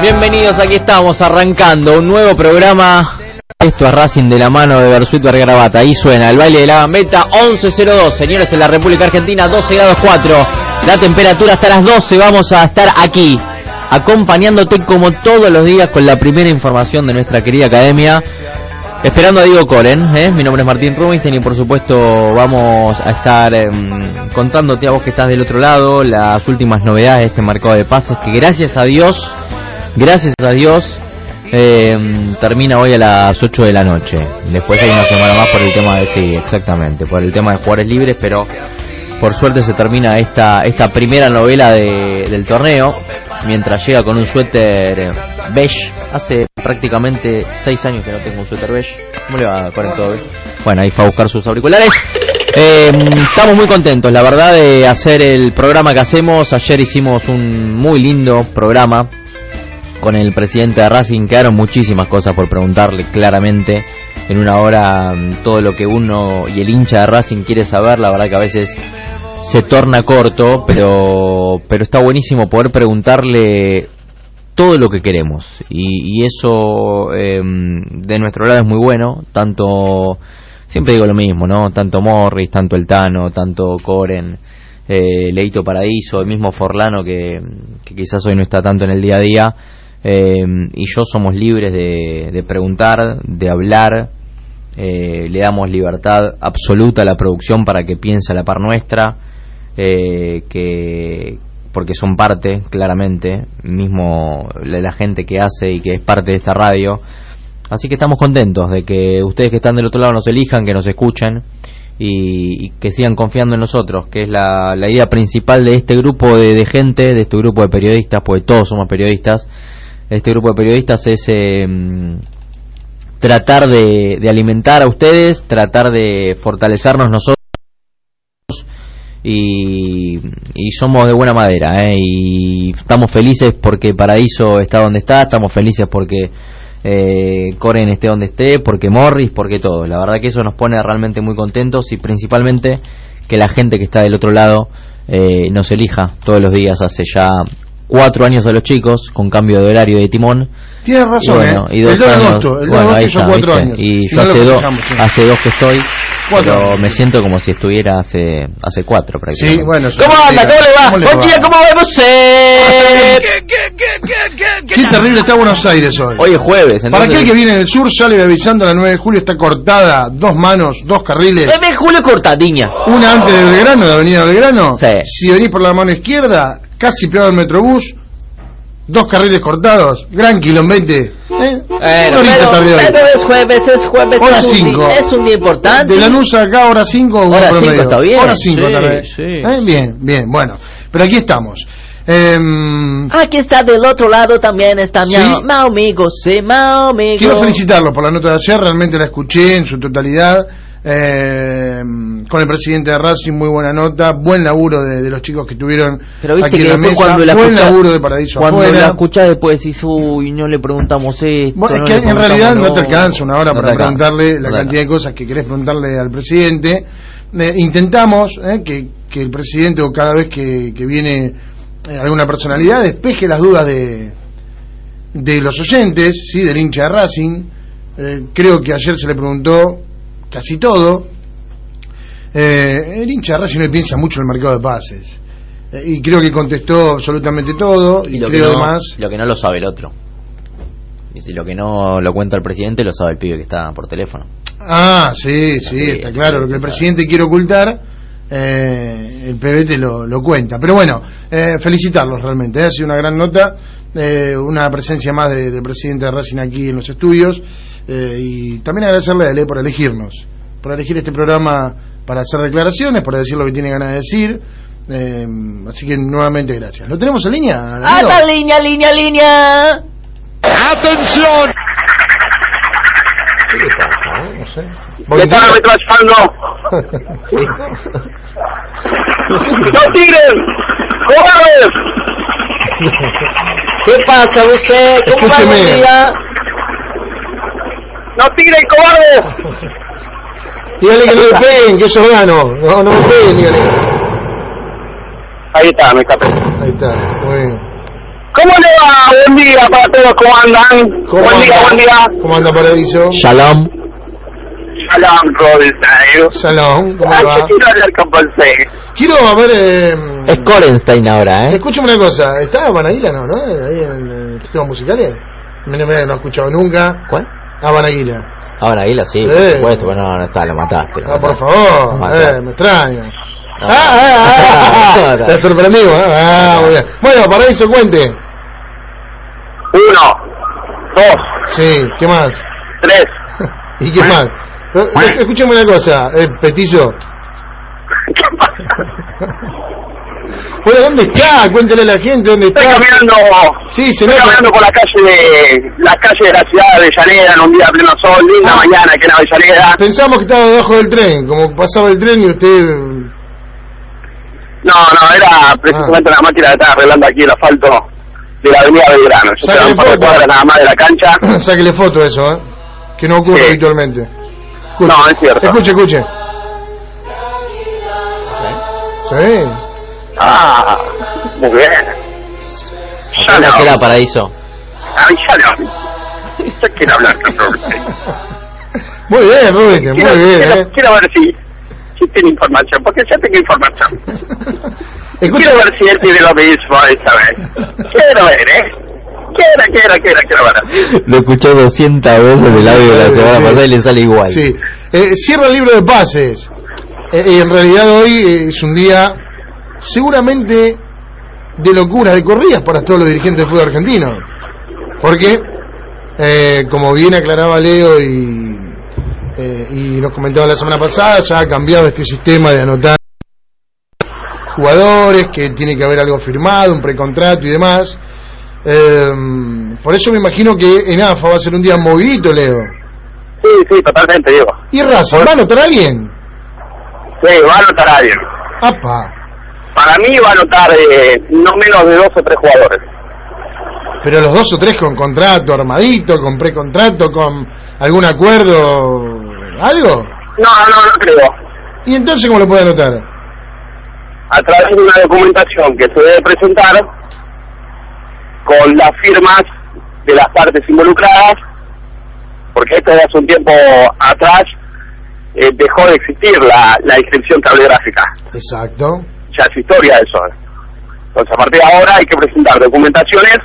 bienvenidos, aquí estamos arrancando un nuevo programa. Esto es Racing de la mano de Bersuit Vergravata. Ahí suena el baile de la gambeta 11.02. Señores, en la República Argentina 12 grados 4. La temperatura hasta las 12. Vamos a estar aquí acompañándote como todos los días con la primera información de nuestra querida academia. Esperando a Diego Coren, ¿eh? mi nombre es Martín Rubinstein y por supuesto vamos a estar em, contándote a vos que estás del otro lado las últimas novedades de este mercado de pases que gracias a Dios, gracias a Dios, em, termina hoy a las 8 de la noche. Después hay una semana más por el tema de, sí, exactamente, por el tema de jugadores libres, pero por suerte se termina esta, esta primera novela de- del torneo, mientras llega con un suéter eh, beige. Hace prácticamente seis años que no tengo un suéter beige. ¿Cómo le va con todo? Bueno, ahí fue a buscar sus auriculares. Eh, estamos muy contentos, la verdad, de hacer el programa que hacemos. Ayer hicimos un muy lindo programa con el presidente de Racing. Quedaron muchísimas cosas por preguntarle claramente. En una hora mm, todo lo que uno y el hincha de Racing quiere saber, la verdad que a veces se torna corto, pero, pero está buenísimo poder preguntarle todo lo que queremos. Y, y eso eh, de nuestro lado es muy bueno, tanto, siempre digo lo mismo, ¿no? Tanto Morris, tanto El Tano, tanto Coren, eh, Leito Paradiso, el mismo Forlano que, que quizás hoy no está tanto en el día a día. Eh, y yo somos libres de, de preguntar, de hablar, eh, le damos libertad absoluta a la producción para que piense a la par nuestra, eh, que porque son parte, claramente, mismo la, gente que hace y que es parte de esta radio. Así que estamos contentos de que ustedes que están del otro lado nos elijan, que nos escuchen y, y que sigan confiando en nosotros, que es la, la idea principal de este grupo de, de gente, de este grupo de periodistas, porque todos somos periodistas. Este grupo de periodistas es eh, tratar de, de alimentar a ustedes, tratar de fortalecernos nosotros y, y somos de buena madera ¿eh? y estamos felices porque Paraíso está donde está, estamos felices porque eh, Coren esté donde esté, porque Morris, porque todo. La verdad que eso nos pone realmente muy contentos y principalmente que la gente que está del otro lado eh, nos elija todos los días hace ya cuatro años a los chicos con cambio de horario de timón Tienes razón, y bueno, ¿eh? y dos el 2 de agosto, el 2 de bueno, ahí agosto son cuatro ¿viste? años. Y yo no hace, dos, sí. hace dos que estoy, Cuatro pero años. me siento como si estuviera hace hace cuatro prácticamente. Sí, bueno. ¿Cómo anda? ¿Cómo le va? ¿Cómo le Buen va? día, ¿cómo vamos? Eh? Qué terrible está Buenos Aires hoy. Hoy es jueves, Para entonces... aquel que viene del sur, ya le voy avisando, la 9 de julio está cortada, dos manos, dos carriles. Eh, ve, Julio Cortadiña. Una antes de Belgrano, de Avenida Belgrano. Sí. Si venís por la mano izquierda, casi pegado al Metrobús, dos carriles cortados, gran quilombete. ¿eh? Bueno, pero, tarde hoy. pero es jueves, es jueves. Hora es un cinco. día- Es un día importante. De Lanús acá, hora 5. Hora cinco está bien, Hora 5 sí, tarde. sí. ¿Eh? Bien, bien, bueno. Pero aquí estamos. Em, Aquí está del otro lado también está mi ¿Sí? mi amigo, sí, mi amigo. quiero felicitarlo por la nota de ayer, realmente la escuché en su totalidad. Eh, con el presidente de Racing, muy buena nota, buen laburo de, de los chicos que tuvieron Pero viste aquí que en la mesa, cuando la buen laburo de Paradiso Cuando afuera. la escuchás después decís, uy, no le preguntamos esto. Bueno, es no que en realidad no te alcanza una hora No para preguntarle la cantidad de cosas que querés preguntarle al presidente. Eh, intentamos eh, que, que el presidente o cada vez que, que viene eh, alguna personalidad despeje las dudas de, de los oyentes, sí, del hincha de Racing. Creo que ayer se le preguntó casi todo. Eh, el hincha de Racing no piensa mucho en el mercado de pases. Eh, y creo que contestó absolutamente todo. Y, Y lo que, creo no, además. lo que no lo sabe el otro. Y si lo que no lo cuenta el presidente, lo sabe el pibe que está por teléfono. Ah, sí, sí, Sí, está claro. Lo que el presidente quiere ocultar, eh, el PB te lo, lo cuenta. Pero bueno, eh, felicitarlos realmente. eh, Ha sido una gran nota, eh, una presencia más de- del presidente de Racing aquí en los estudios. Eh, y también agradecerle a eh, por elegirnos, por elegir este programa para hacer declaraciones, para decir lo que tiene ganas de decir. eh, así que nuevamente gracias. ¿Lo tenemos en línea? amigo? ¡Hasta línea, línea, línea! ¡Atención! ¿Qué le pasa, eh? No sé. Me están ametrallando. ¡No tiren! ¡Cobardes! ¿Qué pasa, usted? ¿Cómo va Escúcheme. el día? ¡No tiren, cobardes! Dígale que no le peguen, que yo gano. No, no me peguen, dígale. Ahí está, me escapé. Ahí está, muy bien. ¿Cómo le va? Buen día para todos, ¿cómo andan? ¿Cómo buen día, anda? buen día. ¿Cómo anda Paradiso? Shalom. Shalom, Rodrigo. Shalom, ¿cómo Ay, yo va? quiero hablar con Ponce. Quiero, a ver, eh, Es Korenstein ahora, ¿eh? escúchame una cosa, ¿está Banaguila, no, no? Ahí en el sistema musicales. Mira, mira, no he escuchado nunca. ¿Cuál? Ah, Banaguila. Ahora, Águila, sí, por Eh. supuesto, pero no, no está, lo mataste. lo Ah, por favor, mataste. eh, me extraña. No. Ah, ah, ah, ah, te sorprendido, ¿eh? Ah, muy bien. Bueno, Paradiso, cuente. Uno, dos, Sí, ¿qué más? tres. ¿Y qué más? Eh, Escúchame una cosa, eh, Petizo. ¿Qué pasa? Bueno, ¿dónde está? Cuéntale a la gente dónde Estoy está. caminando, Sí, se estoy caminando por la calle de la calle de la ciudad de Avellaneda en un día a pleno sol, linda Ah. mañana aquí en Avellaneda. Pensamos que estaba debajo del tren, como pasaba el tren y usted... No, no, era precisamente una máquina que estaba arreglando aquí el asfalto de la avenida Belgrano. Yo estoy de foto. nada más de la cancha. Sáquele foto eso, ¿eh? Que no ocurre Sí. habitualmente. Escuche. No, es cierto. Escuche, escuche. Sí. Ah, muy bien. Ya no. queda paraíso. Ay, ya no. Yo quiero hablar con Rubén. Muy bien, Rubén, muy Quiero, bien, quiero, ¿eh? quiero ver si, si tiene información, porque ya tengo información. Quiero ver si él tiene lo mismo esta vez. Quiero ver, ¿eh? Quiero, quiero, quiero, quiero ver. Lo escuchó 200 veces el audio de la semana Sí. pasada y le sale igual. Sí. Eh, cierra el libro de pases. Eh, eh, en realidad hoy eh, es un día seguramente de locuras, de corridas para todos los dirigentes del fútbol argentino. Porque, eh, como bien aclaraba Leo y, eh, y nos comentaba la semana pasada, ya ha cambiado este sistema de anotar jugadores, que tiene que haber algo firmado, un precontrato y demás. Eh, por eso me imagino que en AFA va a ser un día movidito, Leo. Sí, sí, totalmente, Diego. ¿Y Racing? ¿Va a anotar a alguien? Sí, va a anotar a alguien. ¡Apa! Para mí va a anotar eh, no menos de dos o tres jugadores. Pero los dos o tres con contrato armadito, con precontrato, con algún acuerdo, algo. No, no, no creo. ¿Y entonces cómo lo puede anotar? A través de una documentación que se debe presentar con las firmas de las partes involucradas, porque esto de hace un tiempo atrás eh, dejó de existir la, la inscripción cablegráfica. Exacto. Ya es historia eso. Entonces, a partir de ahora hay que presentar documentaciones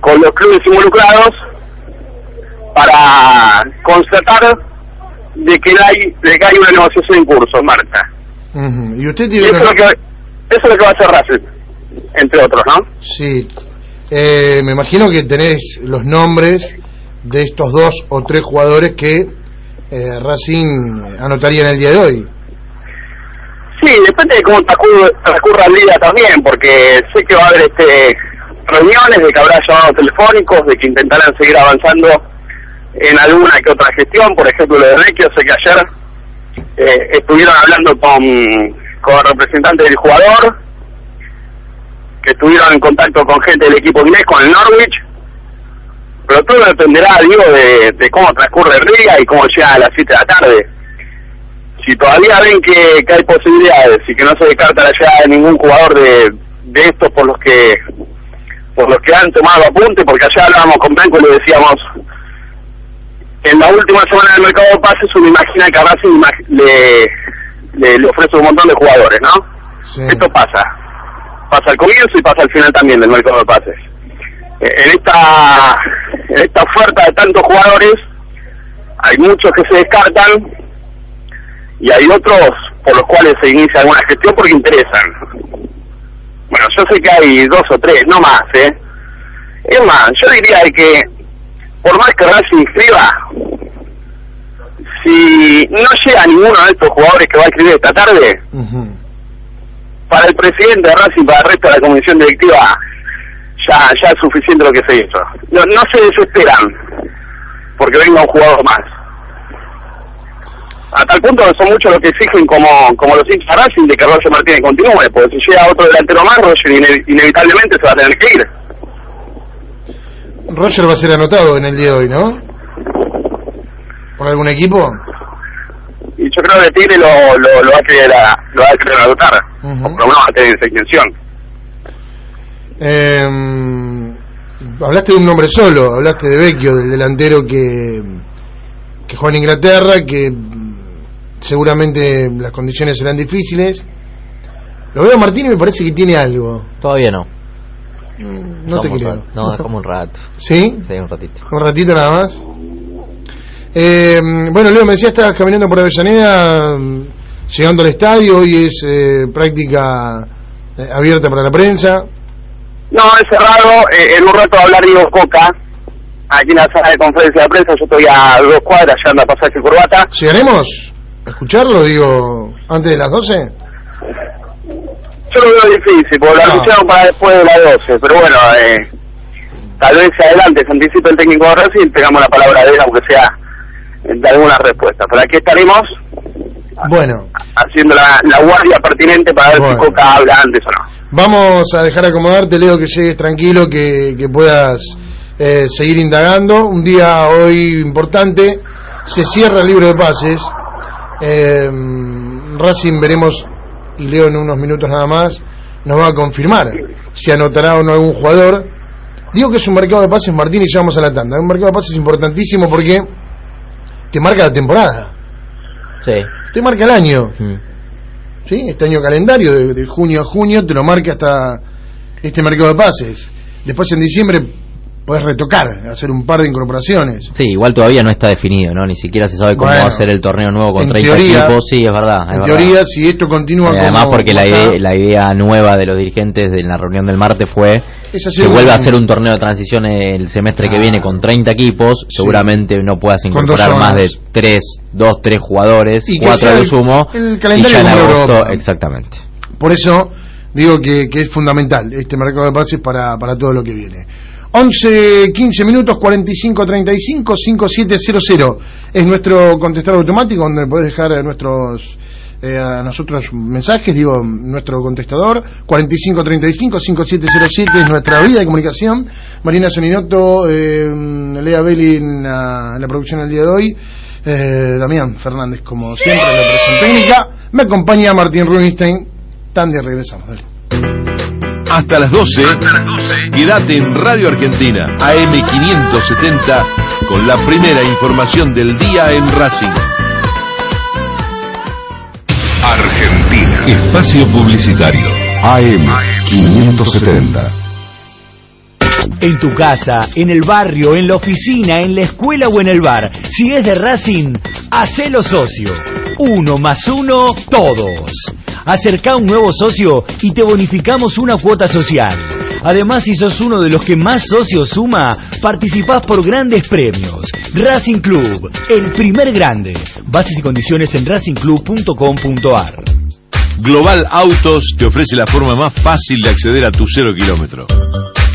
con los clubes involucrados para constatar de que hay, de que hay una negociación en curso, marcha. Ujú. Y usted Y tiene... eso es, una- lo que, eso es lo que va a hacer Racing, entre otros, ¿no? Sí. Eh, me imagino que tenés los nombres de estos dos o tres jugadores que eh, Racing anotaría en el día de hoy. Sí, depende de cómo transcurra, el día también, porque sé que va a haber este reuniones, de que habrá llamados telefónicos, de que intentarán seguir avanzando en alguna que otra gestión, por ejemplo lo de Vecchio, sé que ayer eh, estuvieron hablando con, con representantes del jugador, que estuvieron en contacto con gente del equipo inglés, con el Norwich, pero todo dependerá, digo, de, de cómo transcurre el día y cómo llega a las 7 de la tarde. Si todavía ven que, que hay posibilidades y que no se descarta la llegada de ningún jugador de, de estos por los que por los que han tomado apunte, porque allá hablábamos con Blanco y le decíamos, en la última semana del mercado de pases uno imagina que a Racing le, le, le ofrece un montón de jugadores, ¿no? Sí. Esto pasa. Pasa al comienzo y pasa al final también del mercado de pases. Eh, En esta, en esta oferta de tantos jugadores, hay muchos que se descartan y hay otros por los cuales se inicia alguna gestión porque interesan. Bueno, yo sé que hay dos o tres, no más, ¿eh? Es más, yo diría que por más que Racing inscriba, si no llega ninguno de estos jugadores que va a escribir esta tarde, para el presidente de Racing, para el resto de la comisión directiva, ya, ya es suficiente lo que se hizo. No, no se desesperan porque venga un jugador más. A tal punto son muchos los que exigen como, como los hinchas Racing de que Roger Martínez continúe, porque si llega otro delantero más, Roger ine- inevitablemente se va a tener que ir. Roger va a ser anotado en el día de hoy, ¿no? ¿Por algún equipo? Y yo creo que Tigre lo, lo, lo va a querer, a- lo va a querer anotar, Ujú. o por lo menos va a tener esa intención. Eh, hablaste de un nombre solo, hablaste de Vecchio, del delantero que, que juega en Inglaterra, que seguramente las condiciones serán difíciles. Lo veo a Martín y me parece que tiene algo. Todavía no. No te creo. No, dejamos un rato. ¿Sí? Sí, un ratito. Un ratito nada más. Eh, bueno, Leo, me decía, estabas caminando por Avellaneda, mm, llegando al estadio, hoy es eh, práctica eh, abierta para la prensa. No, es cerrado. Eh, en un rato va a hablar Diego Coca, aquí en la sala de conferencia de prensa. Yo estoy a dos cuadras, llegando a pasaje Corbata. ¿Llegaremos escucharlo, digo, antes de las 12? Yo lo veo difícil, porque lo No. anunciaron para después de las 12. Pero bueno, eh, tal vez adelante, se anticipe el técnico de Racing y tengamos la palabra de él, aunque sea de alguna respuesta. Pero aquí estaremos Bueno, haciendo la, la guardia pertinente para ver Bueno. si Coca habla antes o no. vamos a dejar acomodarte, Leo, que llegues tranquilo, que, que puedas eh, seguir indagando. Un día hoy importante, se cierra el libro de pases. Eh, Racing veremos, y Leo en unos minutos nada más, nos va a confirmar si anotará o no algún jugador. Digo que es un mercado de pases, Martín, y ya vamos a la tanda. Un mercado de pases importantísimo porque te marca la temporada, Sí. te marca el año. Mm. ¿sí? Este año calendario, de, de junio a junio, te lo marca hasta este mercado de pases. Después en diciembre podés retocar, hacer un par de incorporaciones. Sí, igual todavía no está definido, ¿no? Ni siquiera se sabe cómo Bueno, va a ser el torneo nuevo con en 30 teoría- equipos. Sí, es verdad. es en verdad. teoría, si esto continúa Y además como- porque la idea, la idea nueva de los dirigentes de la reunión del martes fue hacer que vuelva a ser un torneo de transición el semestre que Ah. viene con 30 equipos, seguramente no puedas incorporar más de zonas. 3, 2, 3 jugadores, Y que 4 sea de sumo, el y calendario ya en agosto, exactamente. Por eso digo que, que es fundamental este mercado de pases para, para todo lo que viene. 11, 15 minutos, 45, 35, 5700 es nuestro contestador automático donde podés dejar nuestros eh, a nosotros mensajes, digo, nuestro contestador 45 35 5707 es nuestra vía de comunicación. Marina Saninoto, eh, Lea Belli en la, producción del día de hoy. Eh, Damián Fernández, como siempre, en la operación técnica. Me acompaña Martín Rubinstein. Tandy, regresamos. Dale. Hasta las 12, quédate en Radio Argentina, AM570, con la primera información del día en Racing. Argentina. Espacio Publicitario. AM570. En tu casa, en el barrio, en la oficina, en la escuela o en el bar. Si es de Racing, hacelo socio. Uno más uno, todos. Acerca un nuevo socio y te bonificamos una cuota social. Además, si sos uno de los que más socios suma, participás por grandes premios. Racing Club, el primer grande. Bases y condiciones en racingclub.com.ar. Global Autos te ofrece la forma más fácil de acceder a tu cero kilómetro.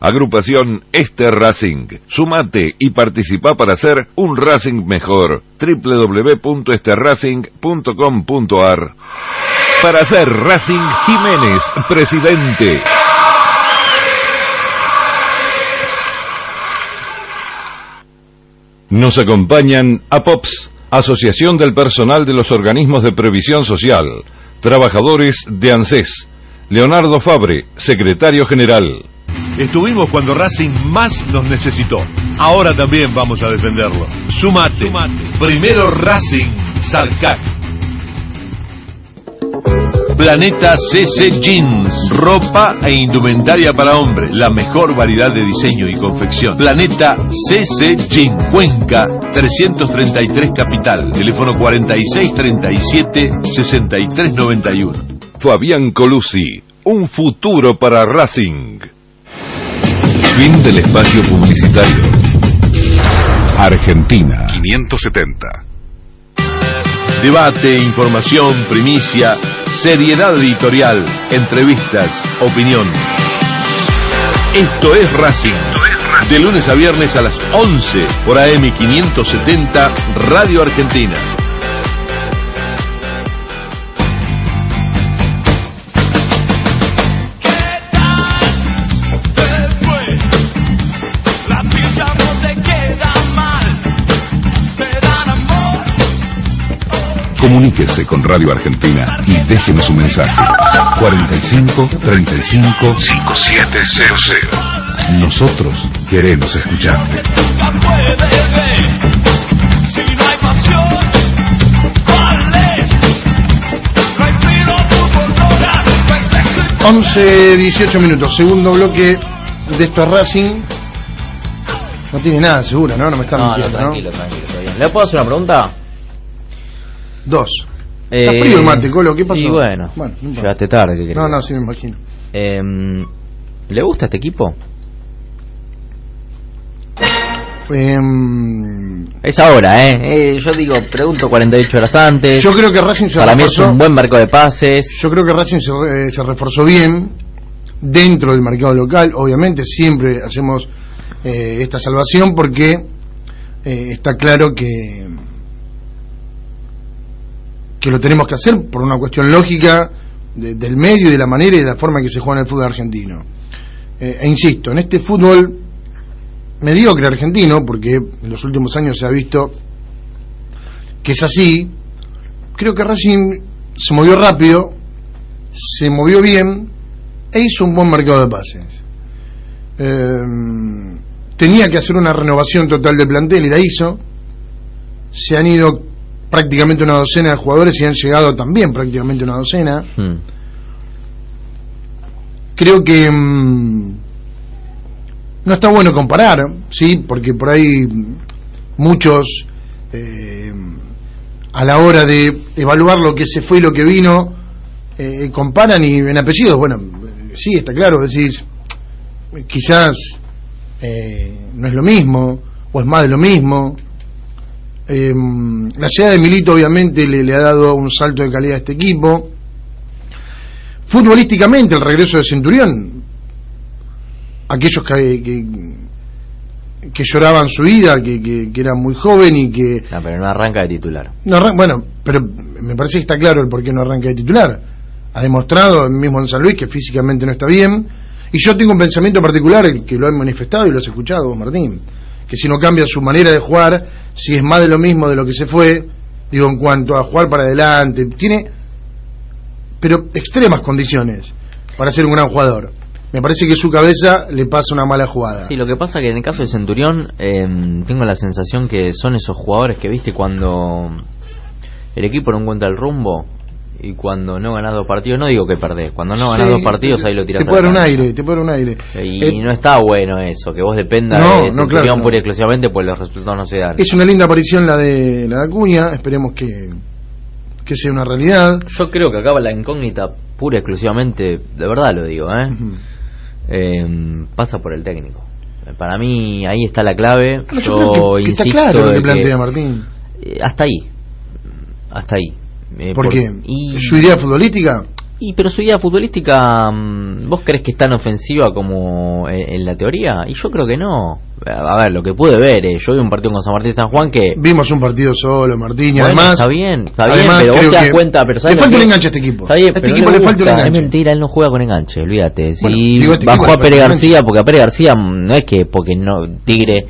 Agrupación Este Racing. Sumate y participa para hacer un Racing mejor. www.esterracing.com.ar Para ser Racing Jiménez, presidente. Nos acompañan APOPS, Asociación del Personal de los Organismos de Previsión Social, trabajadores de ANSES, Leonardo Fabre, secretario general. Estuvimos cuando Racing más nos necesitó. Ahora también vamos a defenderlo. Sumate. Primero Racing, Sarcac. Planeta CC Jeans, ropa e indumentaria para hombres, la mejor variedad de diseño y confección. Planeta CC Jeans, Cuenca 333 Capital, teléfono 4637 6391. Fabián Colusi, un futuro para Racing. Fin del espacio publicitario. Argentina 570. Debate, información, primicia, seriedad editorial, entrevistas, opinión. Esto es Racing. De lunes a viernes a las 11 por AM 570 Radio Argentina. Comuníquese con Radio Argentina y déjenos su mensaje. 45 35 5700. Nosotros queremos escucharte. 11, 18 minutos, segundo bloque de esto es Racing. No tiene nada seguro, ¿no? No me está No, no, mintiendo, tranquilo, tranquilo, está bien. ¿Le puedo hacer una pregunta? Dos. Eh, Está frío el mate, Colo, ¿qué pasó? Y bueno, Bueno, no llegaste tarde. ¿qué? No, no, sí me imagino. Em, ¿Le gusta este equipo? Em, Es ahora, ¿eh? Eh, Yo digo, pregunto 48 horas antes. yo creo que Racing se Para mí es reforzó. un buen marco de pases. Yo creo que Racing se, eh, se reforzó bien dentro del mercado local. Obviamente siempre hacemos eh, esta salvación porque eh, está claro que que lo tenemos que hacer por una cuestión lógica de- del medio y de la manera y de la forma en que se juega en el fútbol argentino. Eh, e insisto, en este fútbol mediocre argentino, porque en los últimos años se ha visto que es así, creo que Racing se movió rápido, se movió bien e hizo un buen mercado de pases. Eh, tenía que hacer una renovación total de plantel y la hizo. Se han ido prácticamente una docena de jugadores y han llegado también prácticamente una docena. Hmm. Creo que mm, no está bueno comparar, sí, porque por ahí muchos eh, a la hora de evaluar lo que se fue y lo que vino eh, comparan y en apellidos, bueno, eh, sí, está claro, decís, quizás eh, no es lo mismo, o es más de lo mismo. Eh, la llegada de Milito obviamente le, le ha dado un salto de calidad a este equipo. Futbolísticamente, el regreso de Centurión, aquellos que, que, que lloraban su vida, que, que, que era muy joven y que No, pero no arranca de titular. no arran- bueno, pero me parece que está claro el por qué no arranca de titular. Ha demostrado mismo en San Luis que físicamente no está bien. Y yo tengo un pensamiento particular que lo han manifestado y lo has escuchado, vos, Martín. Que si no cambia su manera de jugar, si es más de lo mismo de lo que se fue, digo, en cuanto a jugar para adelante, tiene, pero extremas condiciones para ser un gran jugador. Me parece que su cabeza le pasa una mala jugada. Sí, lo que pasa que en el caso de Centurión em, tengo la sensación que son esos jugadores que viste cuando el equipo no encuentra el rumbo Y cuando no ganas dos partidos, no digo que perdés, cuando no ganas Sí, dos partidos ahí lo tirás Te puede dar un aire, te puede dar un aire. Y Eh, no está bueno eso, que vos dependas No, de no, claro no. pura y exclusivamente, pues los resultados no se dan. es una linda aparición la de la de Acuña, esperemos que, que sea una realidad. Yo creo que acaba la incógnita pura y exclusivamente, de verdad lo digo, ¿eh? Eh, pasa por el técnico. Para mí ahí está la clave. Yo yo creo que, que está claro lo que- plantea Martín. eh, hasta ahí. Hasta ahí. Eh, ¿Por qué? Y, ¿Su idea futbolística? y pero su idea futbolística, mm, ¿vos crees que es tan ofensiva como en, en la teoría? Y yo creo que no. A ver, lo que pude ver, eh, yo vi un partido con San Martín de San Juan que Vimos un partido solo, Martín, y Bueno, además... está bien, está bien, pero vos te das cuenta, pero ¿sabes le falta un enganche a este equipo. Está bien, este pero equipo no le, le falta un enganche. Es mentira, él no juega con enganche, olvídate. Si Bueno, digo, este bajó a Pérez. García, porque a Pérez García mm, no es que porque no Tigre.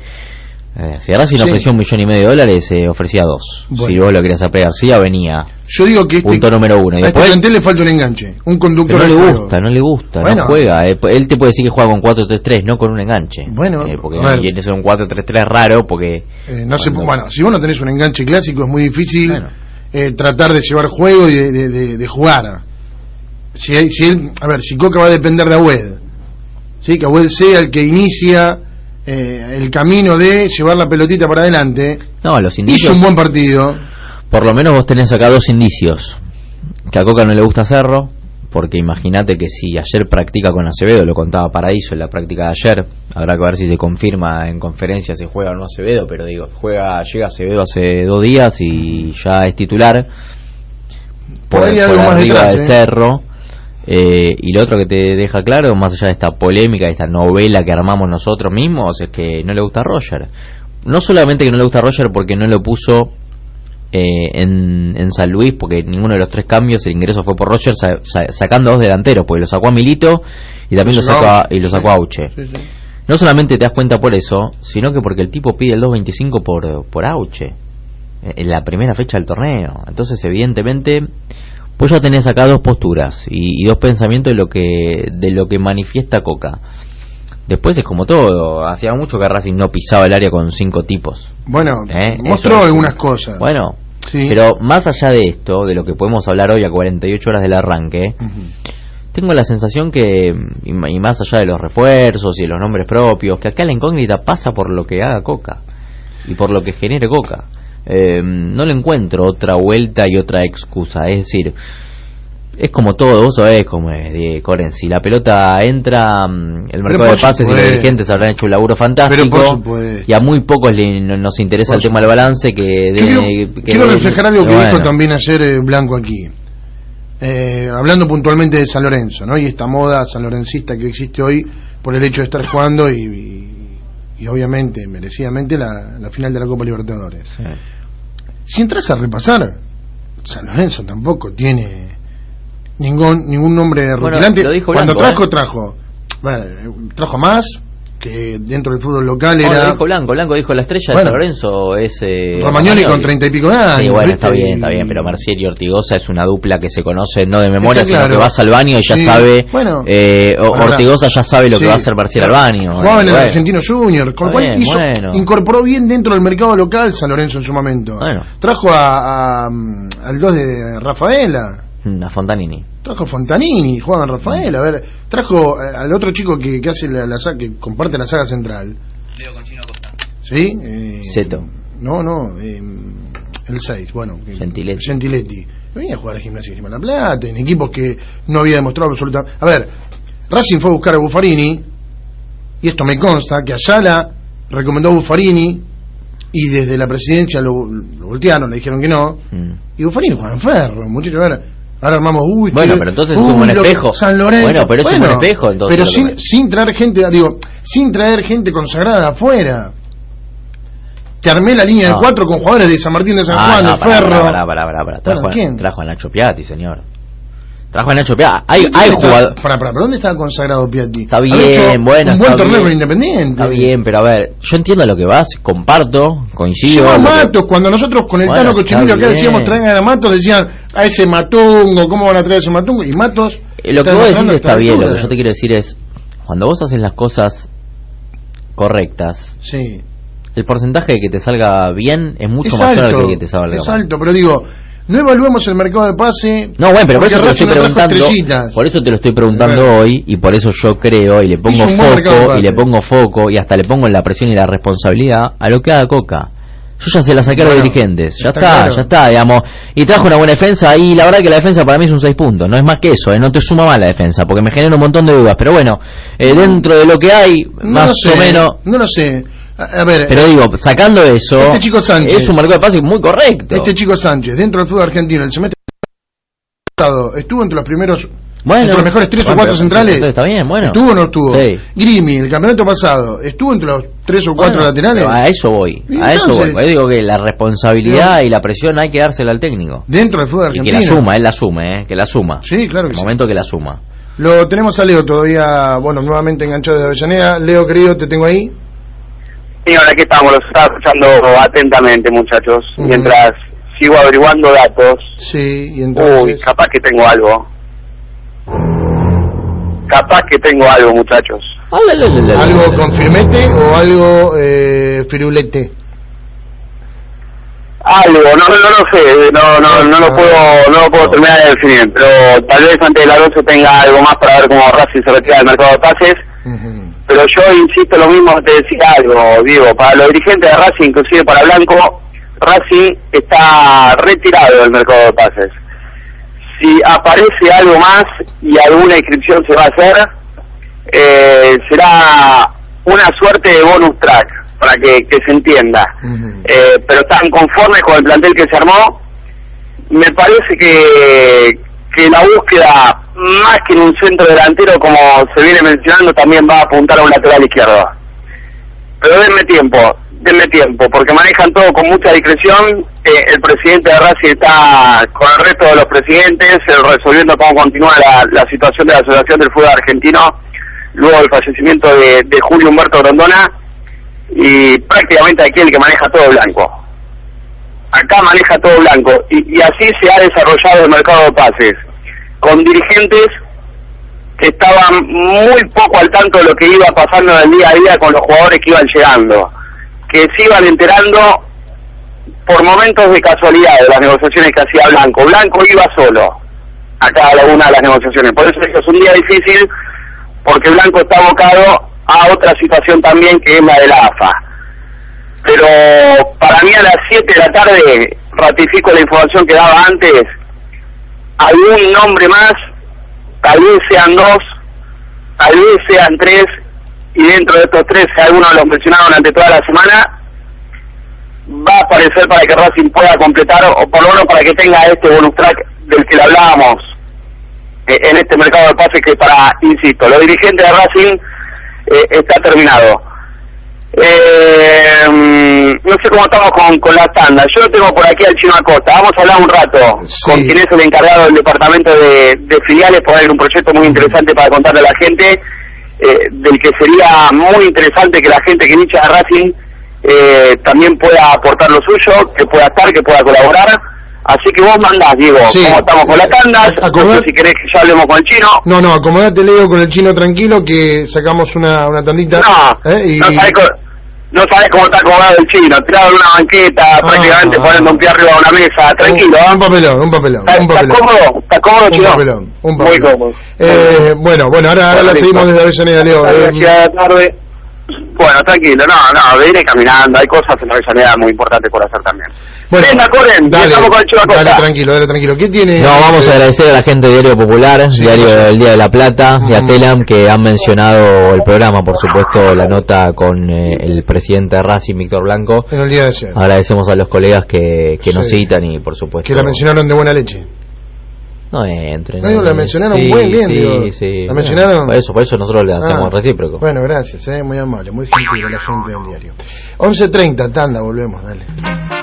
Eh, si Racing Sí. ofreció un millón y medio de dólares, eh, ofrecía dos. Bueno. Si vos lo querías a Pérez García, venía. Yo digo que este, Punto número uno. Y a este plantel le falta un enganche, un conductor pero no le gusta, no le gusta, Bueno. no juega. Eh, Él te puede decir que juega con 4-3-3, no con un enganche. Bueno, Eh, porque ser un 4-3-3 raro, porque. Eh, no se, cuando- bueno, si vos no tenés un enganche clásico es muy difícil Bueno. eh, tratar de llevar juego y de, de- de- de jugar. Si, hay- si él, a ver, si Coca va a depender de Agüed, ¿sí? que Agüed sea el que inicia eh, el camino de llevar la pelotita para adelante, No, los indicios. hizo un buen partido. Por lo menos vos tenés acá dos indicios. Que a Coca no le gusta Cerro, porque imagínate que si ayer practica con Acevedo, lo contaba Paraíso en la práctica de ayer, habrá que ver si se confirma en conferencia si juega o no Acevedo, pero digo, juega, llega Acevedo hace dos días y ya es titular Por por, por más arriba detrás, de ¿eh? Cerro. Eh, y lo otro que te deja claro, más allá de esta polémica, de esta novela que armamos nosotros mismos, es que no le gusta a Roger. No solamente que no le gusta a Roger porque no lo puso eh, en, en San Luis, porque ninguno de los tres cambios, el ingreso fue por Roger, sa- sa- sacando dos delanteros, porque lo sacó a Milito y también lo sacó a, y lo sacó a Auche. Sí, sí. No solamente te das cuenta por eso, sino que porque el tipo pide el 2.25 por, por Auche en la primera fecha del torneo. Entonces, evidentemente, pues ya tenés acá dos posturas y, y dos pensamientos de lo que de lo que manifiesta Coca. Después es como todo, hacía mucho que Racing no pisaba el área con cinco tipos. Bueno, ¿eh? mostró es- algunas cosas. Bueno, Sí. pero más allá de esto, de lo que podemos hablar hoy a 48 horas del arranque, tengo la sensación que, y más allá de los refuerzos y de los nombres propios, que acá la incógnita pasa por lo que haga Coca y por lo que genere Coca. Eh, no le encuentro otra vuelta y otra excusa. Es decir, es como todo, vos sabés cómo es, Diego Coren. Si la pelota entra, mm, el mercado de pases y los dirigentes habrán hecho un laburo fantástico. Y a muy pocos le- no- nos interesa Por el tema del balance que... De- quiero, que quiero de- reflejar algo que dijo también ayer eh, Blanco aquí. Eh, hablando puntualmente de San Lorenzo, ¿no? Y esta moda sanlorencista que existe hoy por el hecho de estar jugando y, y- y obviamente, merecidamente, la, la final de la Copa Libertadores. Sí. Si entras a repasar, San Lorenzo tampoco tiene ningún ningún nombre rutilante. Cuando Blanco, trajo, trajo. Bueno, eh, trajo más que dentro del fútbol local No, lo era dijo Blanco, Blanco dijo la estrella Bueno. de San Lorenzo es eh, Romagnoli con treinta y pico de años. Sí, bueno, está bien, está bien, pero Mercier y Ortigosa es una dupla que se conoce no de memoria, sino que vas al baño y ya Sí, sabe, bueno. eh, Bueno, Ortigosa ya sabe lo que va a hacer Mercier al baño. Jugaba en el Argentino Junior, con lo cual bien, hizo- incorporó bien dentro del mercado local San Lorenzo en su momento. Bueno. Trajo a, a, mm, al 2 de Rafaela, A Fontanini. trajo a Fontanini, jugaba en Rafaela, a ver, trajo eh, al otro chico que, que hace la, la saga- que comparte la saga central. ¿Sí? Eh, Zeto. No, no, eh, el 6, bueno. que- Gentiletti. Gentiletti. Venía a jugar a Gimnasia de La Plata, en equipos que no había demostrado absolutamente... A ver, Racing fue a buscar a Buffarini, y esto me consta, que Ayala recomendó a Buffarini, y desde la presidencia lo, lo voltearon, le dijeron que no, Mm. y Buffarini juega en ferro, muchachos, a ver, ahora armamos, uy, Bueno, pero entonces es un buen espejo. San Lorenzo. Bueno, pero es un buen espejo, entonces, Pero que sin, sin traer gente, digo, sin traer gente consagrada afuera. Te armé la línea No. de cuatro con jugadores de San Martín de San Ah, Juan, no, de pará, Ferro. pará. Trajo, Bueno, a- ¿quién? trajo a Nacho Piatti, señor. Trajo a Nacho Piatti. Hay, ¿Dónde hay está- jugadores... Pará, ¿pero dónde estaba consagrado Piatti? Está bien, bueno, Un buen está torneo con Independiente. Está bien, pero a ver, yo entiendo a lo que vas, comparto, coincido. A que- Matos, cuando nosotros con el Bueno, Tano está Cochimilio acá decíamos traigan a Matos, decían a ese Matungo, ¿cómo van a traer a ese Matungo? Y Matos. Eh, Lo que está vos decís está bien, lo que yo te quiero decir es, cuando vos haces las cosas correctas, Sí. el porcentaje de que te salga bien es mucho es mayor alto, al que te salga es mal. alto, pero digo, No evaluemos el mercado de pase. No, bueno, pero por eso te lo estoy preguntando. Por eso te lo estoy preguntando hoy y por eso yo creo y le pongo foco y le pongo foco y hasta le pongo la presión y la responsabilidad a lo que haga Coca. Yo ya se la saqué a los Bueno, dirigentes, ya está está, claro. ya está, digamos. Y trajo una buena defensa y la verdad que la defensa para mí es un 6 puntos, no es más que eso, ¿eh? no te suma mal la defensa porque me genera un montón de dudas. Pero bueno, eh, dentro de lo que hay, No más lo sé, o menos. No lo sé. A, ver, Pero digo, sacando eso, Este chico Sánchez. es un mercado de pase muy correcto. este chico Sánchez, dentro del fútbol argentino, el semestre pasado, estuvo entre los primeros, Bueno, entre los mejores tres o cuatro centrales. está bien, bueno. ¿Estuvo o no estuvo? Sí. Grimi, el campeonato pasado, ¿estuvo entre los tres o cuatro Bueno, laterales? A eso voy, Y a eso voy. Yo digo que la responsabilidad y la presión hay que dársela al técnico. Dentro del fútbol Y argentino. que la suma, él la asume, ¿eh? que la suma. Sí, claro que El sí. momento que la suma. Lo tenemos a Leo todavía, bueno, nuevamente enganchado de Avellaneda. Leo, querido, te tengo ahí. Ahora aquí estamos, los estaba escuchando atentamente, muchachos, mientras sigo averiguando datos. Sí, y Uy, capaz que tengo algo. Capaz que tengo algo, muchachos. ¿Algo con firmete o algo eh, firulete? Algo, no, no lo sé, no, no, no lo puedo, no lo puedo terminar de definir, pero tal vez antes de la 12 tenga algo más para ver cómo Racing se retira del mercado de pases. Pero yo insisto lo mismo, te decía algo, Diego, para los dirigentes de Racing, inclusive para Blanco, Racing está retirado del mercado de pases. Si aparece algo más y alguna inscripción se va a hacer, eh, será una suerte de bonus track, para que, que se entienda. Eh, pero están conformes con el plantel que se armó. Me parece que, que la búsqueda, más que en un centro delantero, como se viene mencionando, también va a apuntar a un lateral izquierdo. Pero denme tiempo, denme tiempo, porque manejan todo con mucha discreción. Eh, el presidente de Racing está con el resto de los presidentes, eh, resolviendo cómo continúa la, situación de la Asociación del Fútbol Argentino, luego del fallecimiento de, Julio Humberto Grondona, y prácticamente aquí el que maneja todo blanco. Acá maneja todo blanco, y así se ha desarrollado el mercado de pases, con dirigentes que estaban muy poco al tanto de lo que iba pasando en el día a día con los jugadores que iban llegando, que se iban enterando por momentos de casualidad de las negociaciones que hacía Blanco. Blanco iba solo a cada una de las negociaciones, por eso es un día difícil, porque Blanco está abocado a otra situación también que es la de la AFA. Pero para mí a las 7 de la tarde, ratifico la información que daba antes, algún nombre más tal vez sean dos, tal vez sean tres, y dentro de estos tres, si alguno de los mencionados durante toda la semana, va a aparecer para que Racing pueda completar, o por lo menos para que tenga este bonus track del que le hablábamos eh, en este mercado de pases que para, insisto, los dirigentes de Racing eh, está terminado. Eh, mm, no sé cómo estamos con, con la tanda. Yo tengo por aquí al Chino Acosta. Vamos a hablar un rato Sí. con quien es el encargado del departamento de, de filiales, poner un proyecto muy interesante para contarle a la gente, eh, del que sería muy interesante que la gente que hincha de Racing eh, también pueda aportar lo suyo, que pueda estar, que pueda colaborar. Así que vos mandás, Diego, Sí. cómo estamos con la tanda. Si querés que ya hablemos con el chino. No, no, acomodate Leo con el chino tranquilo que sacamos una, una tandita. No, ¿eh? y... no, no sabés cómo está acomodado el chino, tirado en una banqueta, prácticamente ah. poniendo un pie arriba de una mesa, tranquilo. Un, ¿ah? un papelón, un papelón. ¿Está, un está papelón. cómodo? ¿Está cómodo, Un chino? papelón, un Muy cómodo. Eh, bueno, bueno, ahora, ahora la seguimos desde Avellaneda, Leo. Eh, tarde. Bueno, tranquilo, no, no, viene caminando, hay cosas en la Avellaneda muy importantes por hacer también. Bueno, Venga, corren, dale, estamos con el. Dale, tranquilo, dale, tranquilo. ¿Qué tiene? No, vamos a eh, agradecer a la gente de Diario Popular, Sí, Diario sí. del Día de la Plata y a Mm. Telam que han mencionado el programa, por supuesto, la nota con eh, el presidente de Racing, Víctor Blanco. En el día de ayer. Agradecemos a los colegas que, que nos Sí. citan y, por supuesto... Que la mencionaron de buena leche. No entren. No, la mencionaron sí, muy bien, sí, digo. sí. ¿La mencionaron? Por eso, por eso nosotros le hacemos Ah, recíproco. Bueno, gracias, eh, muy amable, muy gentil la gente del diario. 11.30, tanda, volvemos, dale.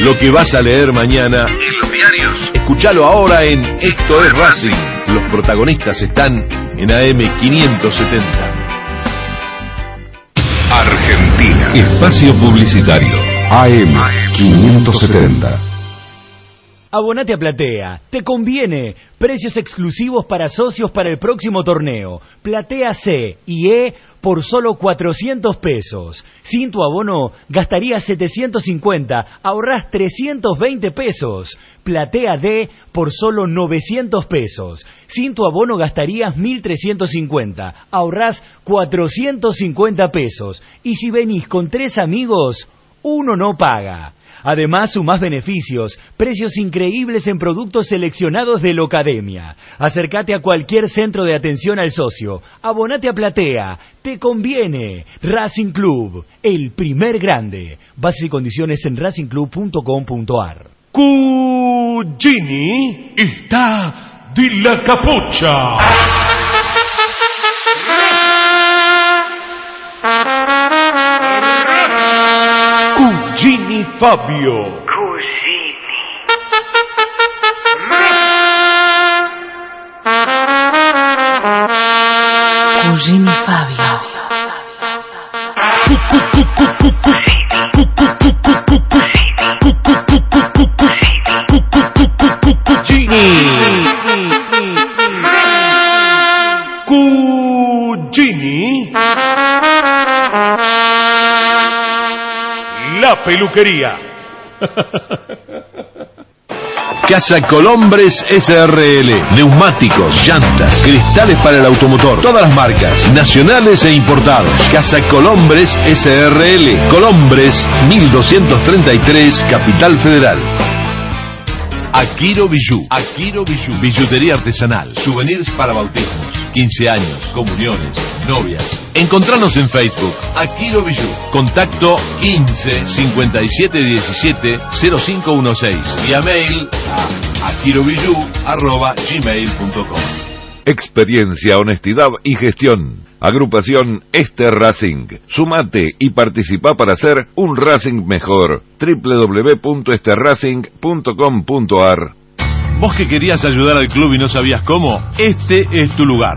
Lo que vas a leer mañana en los diarios. Escúchalo ahora en Esto es Racing. Los protagonistas están en AM 570. Argentina. Espacio Publicitario. AM 570. Abonate a Platea, te conviene. Precios exclusivos para socios para el próximo torneo. Platea C y E por solo 400 pesos. Sin tu abono gastarías 750, ahorrás 320 pesos. Platea D por solo 900 pesos. Sin tu abono gastarías 1350, ahorrás 450 pesos. Y si venís con tres amigos, uno no paga. Además, sumás beneficios, precios increíbles en productos seleccionados de Locademia. Acércate a cualquier centro de atención al socio. Abonate a Platea. Te conviene. Racing Club, el primer grande. Bases y condiciones en racingclub.com.ar. Cugini está de la capucha. Cugini Fabio. Cugini Fabio. Cugini. Peluquería. Casa Colombres SRL. Neumáticos, llantas, cristales para el automotor. Todas las marcas, nacionales e importados. Casa Colombres SRL. Colombres 1233, Capital Federal. Akiro Bijou. Akiro Bijou. Billutería artesanal. Souvenirs para bautismos, 15 años, comuniones, novias. Encontranos en Facebook. Akiro Bijou. Contacto 15 57 17 0516. Vía mail a Experiencia, honestidad y gestión. Agrupación Este Racing. Sumate y participa para hacer un Racing mejor. www.esterracing.com.ar Vos que querías ayudar al club y no sabías cómo, este es tu lugar.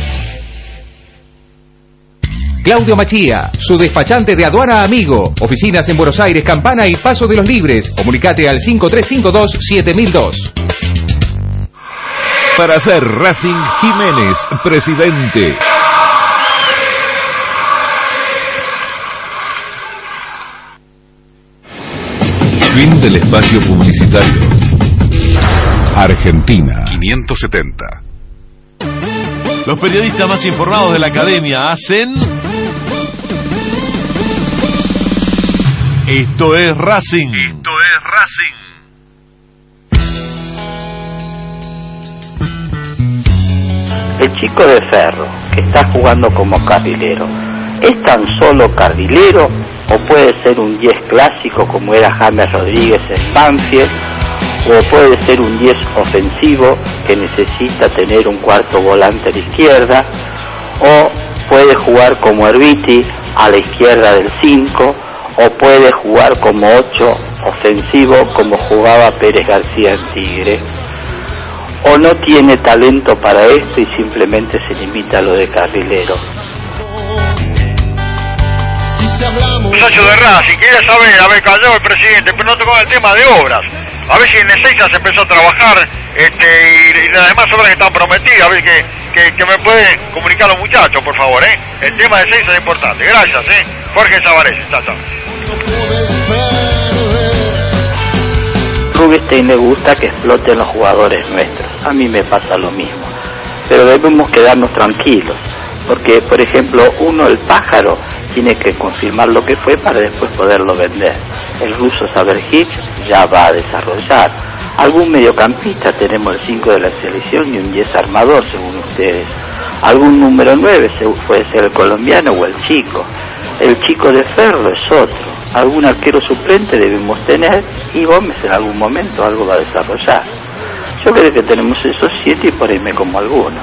Claudio Machía, su despachante de aduana amigo. Oficinas en Buenos Aires, Campana y Paso de los Libres. Comunicate al 5352-7002. Para ser Racing Jiménez, presidente. Fin del espacio publicitario. Argentina 570. Los periodistas más informados de la academia hacen. Esto es Racing. Esto es Racing. El chico de ferro que está jugando como carrilero, ¿es tan solo carrilero o puede ser un 10 clásico como era James Rodríguez en Banfield? ¿O puede ser un 10 ofensivo que necesita tener un cuarto volante a la izquierda? ¿O puede jugar como Herbiti a la izquierda del 5? ¿O puede jugar como 8 ofensivo como jugaba Pérez García en Tigre? o no tiene talento para esto y simplemente se limita a lo de carrilero. Muchacho de Racing, quería saber, a ver, callado el presidente, pero no tocó el tema de obras. A ver si en Ezeiza se empezó a trabajar este, y, y las demás obras que están prometidas, a ver que, que, que me pueden comunicar los muchachos, por favor, ¿eh? El tema de Ezeiza es importante. Gracias, ¿eh? Jorge Zavarese, chao, chao. Rubinstein le gusta que exploten los jugadores nuestros. A mí me pasa lo mismo. Pero debemos quedarnos tranquilos. Porque, por ejemplo, uno, el pájaro, tiene que confirmar lo que fue para después poderlo vender. El ruso Saberhic ya va a desarrollar. Algún mediocampista, tenemos el 5 de la selección y un 10 armador, según ustedes. Algún número 9, puede ser el colombiano o el chico. El chico de Ferro es otro. Algún arquero suplente debemos tener y Gómez en algún momento algo va a desarrollar. Yo creo que tenemos esos siete y por ahí como alguno.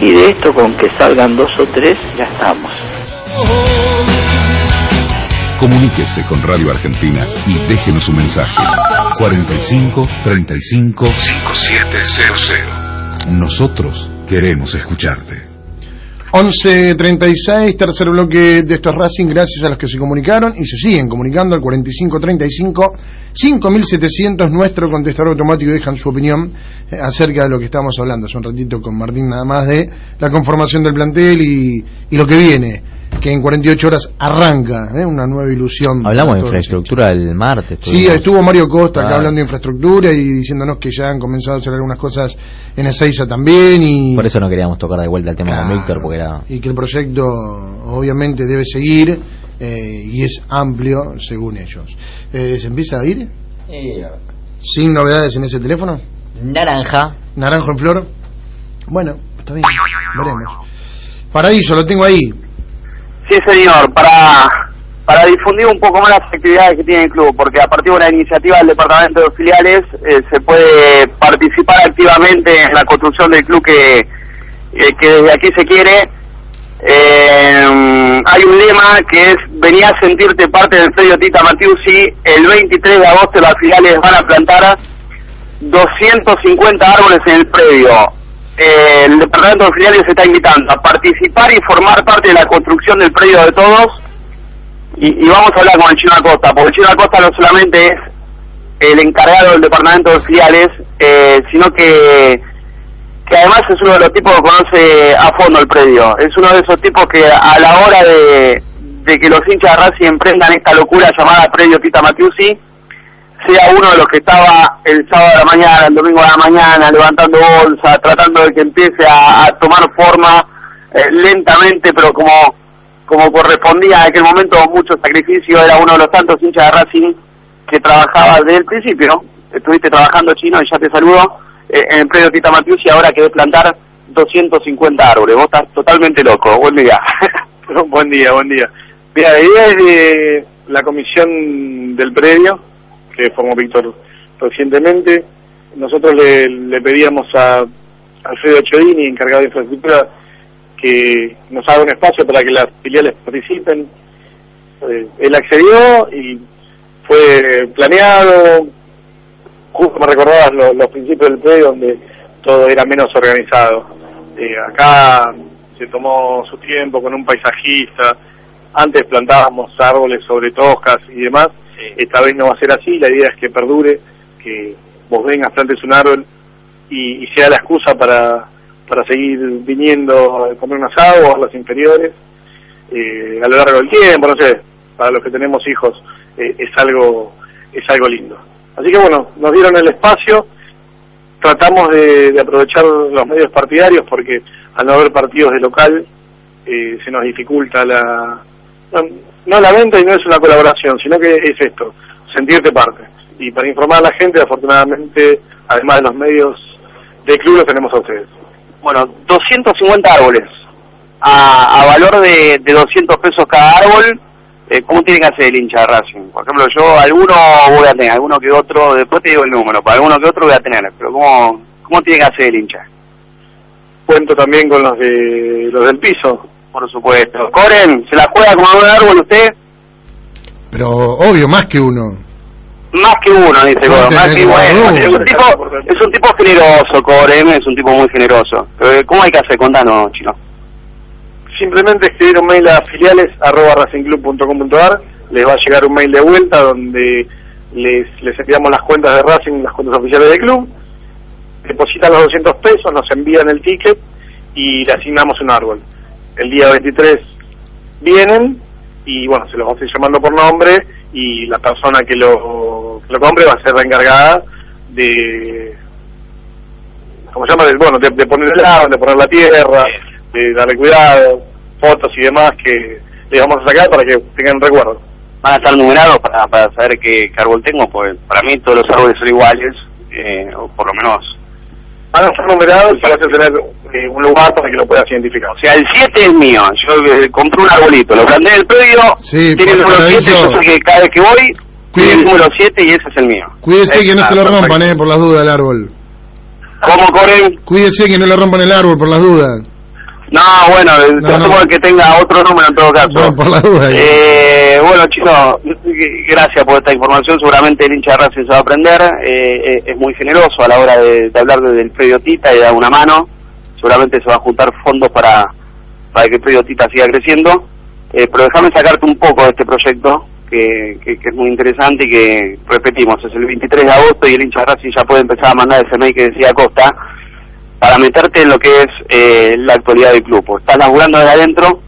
Y de esto con que salgan dos o tres ya estamos. Comuníquese con Radio Argentina y déjenos un mensaje. 45 35 5700. Nosotros queremos escucharte. 11.36, tercer bloque de estos Racing, gracias a los que se comunicaron y se siguen comunicando al 4535 5700, nuestro contestador automático, dejan su opinión eh, acerca de lo que estamos hablando. Hace un ratito con Martín, nada más de la conformación del plantel y, y lo que viene, que en 48 horas arranca ¿eh? una nueva ilusión. Hablamos de infraestructura el martes. Sí, estuvo Mario Costa acá Claro. hablando de infraestructura y diciéndonos que ya han comenzado a hacer algunas cosas en Ezeiza también y Por eso no queríamos tocar de vuelta el tema Claro. con Víctor, porque era... y que el proyecto obviamente debe seguir eh, y es amplio según ellos. Eh, ¿Se empieza a ir? ¿Sin novedades en ese teléfono? Naranja. ¿Naranjo en flor? Bueno, está bien, veremos. Paraíso, lo tengo ahí. Sí, señor, para, para difundir un poco más las actividades que tiene el club, porque a partir de una iniciativa del Departamento de Filiales eh, se puede participar activamente en la construcción del club que, eh, que desde aquí se quiere. Eh, hay un lema que es venía a sentirte parte del predio Tita Matiusi. El 23 de agosto las filiales van a plantar 250 árboles en el predio. Eh, el departamento de filiales está invitando a participar y formar parte de la construcción del predio de todos. Y, y vamos a hablar con el Chino Acosta, porque el Chino Acosta no solamente es el encargado del departamento de filiales, eh, sino que, que además es uno de los tipos que conoce a fondo el predio. Es uno de esos tipos que a la hora de, de que los hinchas de Racing emprendan esta locura llamada predio Tita Matiusi, sea uno de los que estaba el sábado de la mañana, el domingo de la mañana, levantando bolsa, tratando de que empiece a, tomar forma eh, lentamente, pero como, como correspondía en aquel momento, mucho sacrificio, era uno de los tantos hinchas de Racing que trabajaba desde el principio, estuviste trabajando chino y ya te saludo, eh, en el predio Tita Matius y ahora querés plantar 250 árboles, vos estás totalmente loco, buen día. buen día, buen día. Mira, la idea es de la comisión del predio, que formó Víctor recientemente. Nosotros le, le pedíamos a Alfredo Chodini, encargado de infraestructura, que nos haga un espacio para que las filiales participen. Eh, él accedió y fue planeado, justo me recordabas lo- los principios del predio donde todo era menos organizado. Eh, acá se tomó su tiempo con un paisajista, antes plantábamos árboles sobre toscas y demás, esta vez no va a ser así, la idea es que perdure, que vos vengas, plantes un árbol y, y sea la excusa para, para seguir viniendo a comer un asado o a las inferiores. Eh, a lo largo del tiempo, no sé, para los que tenemos hijos eh, es algo es algo lindo. Así que bueno, nos dieron el espacio, tratamos de, aprovechar los medios partidarios porque al no haber partidos de local eh, se nos dificulta la no, no la venta y no es una colaboración, sino que es esto, sentirte parte. Y para informar a la gente, afortunadamente, además de los medios del club, los tenemos a ustedes. Bueno, 250 árboles a, a valor de, de 200 pesos cada árbol. Eh, ¿Cómo tiene que hacer el hincha de Racing? Por ejemplo, yo alguno voy a tener, alguno que otro, después te digo el número, para alguno que otro voy a tener, pero ¿cómo, cómo tiene que hacer el hincha? Cuento también con los de los del piso. Por supuesto. Coren, ¿se la juega como un árbol usted? Pero obvio, más que uno. Más que uno, dice Coren, más que bueno. uno. Es un tipo, es un tipo generoso, Coren, es un tipo muy generoso. Eh, ¿Cómo hay que hacer? Contanos, chino. Simplemente escribir un mail a filiales arroba racingclub.com.ar, les va a llegar un mail de vuelta donde les, les enviamos las cuentas de Racing, las cuentas oficiales del club, depositan los 200 pesos, nos envían el ticket y le asignamos un árbol. El día 23 vienen y bueno, se los va a ir llamando por nombre y la persona que lo, que lo compre va a ser la encargada de, ¿cómo se llama? De, bueno, de, de poner el árbol, de poner la tierra, de darle cuidado, fotos y demás que le vamos a sacar para que tengan recuerdo. van a estar numerados para, para saber qué árbol tengo, pues para mí todos los árboles son iguales, eh, o por lo menos. Van a estar numerados y vas a tener eh, un lugar para que lo puedas identificar. O sea, el 7 es mío, yo eh, compré un arbolito, lo planté en el predio, Sí, tiene el número 7, eso- yo sé que cada vez que voy, tiene el número 7 y ese es el mío. Cuídese que no Ah, se lo rompan, eh, por las dudas el árbol. ¿Cómo corren? Cuídese que no le rompan el árbol por las dudas. No, bueno, tratemos de que tenga otro número en todo caso. No, por la duda. Eh, bueno, chicos, gracias por esta información. Seguramente el hincha de Racing se va a aprender. Eh, eh, es muy generoso a la hora de, hablar del predio Tita y dar una mano. Seguramente se va a juntar fondos para, para que el predio Tita siga creciendo. Eh, pero déjame sacarte un poco de este proyecto, que, es muy interesante y que, repetimos, es el 23 de agosto y el hincha de Racing ya puede empezar a mandar ese mail que decía Costa para meterte en lo que es eh, la actualidad del club. Estás laburando desde adentro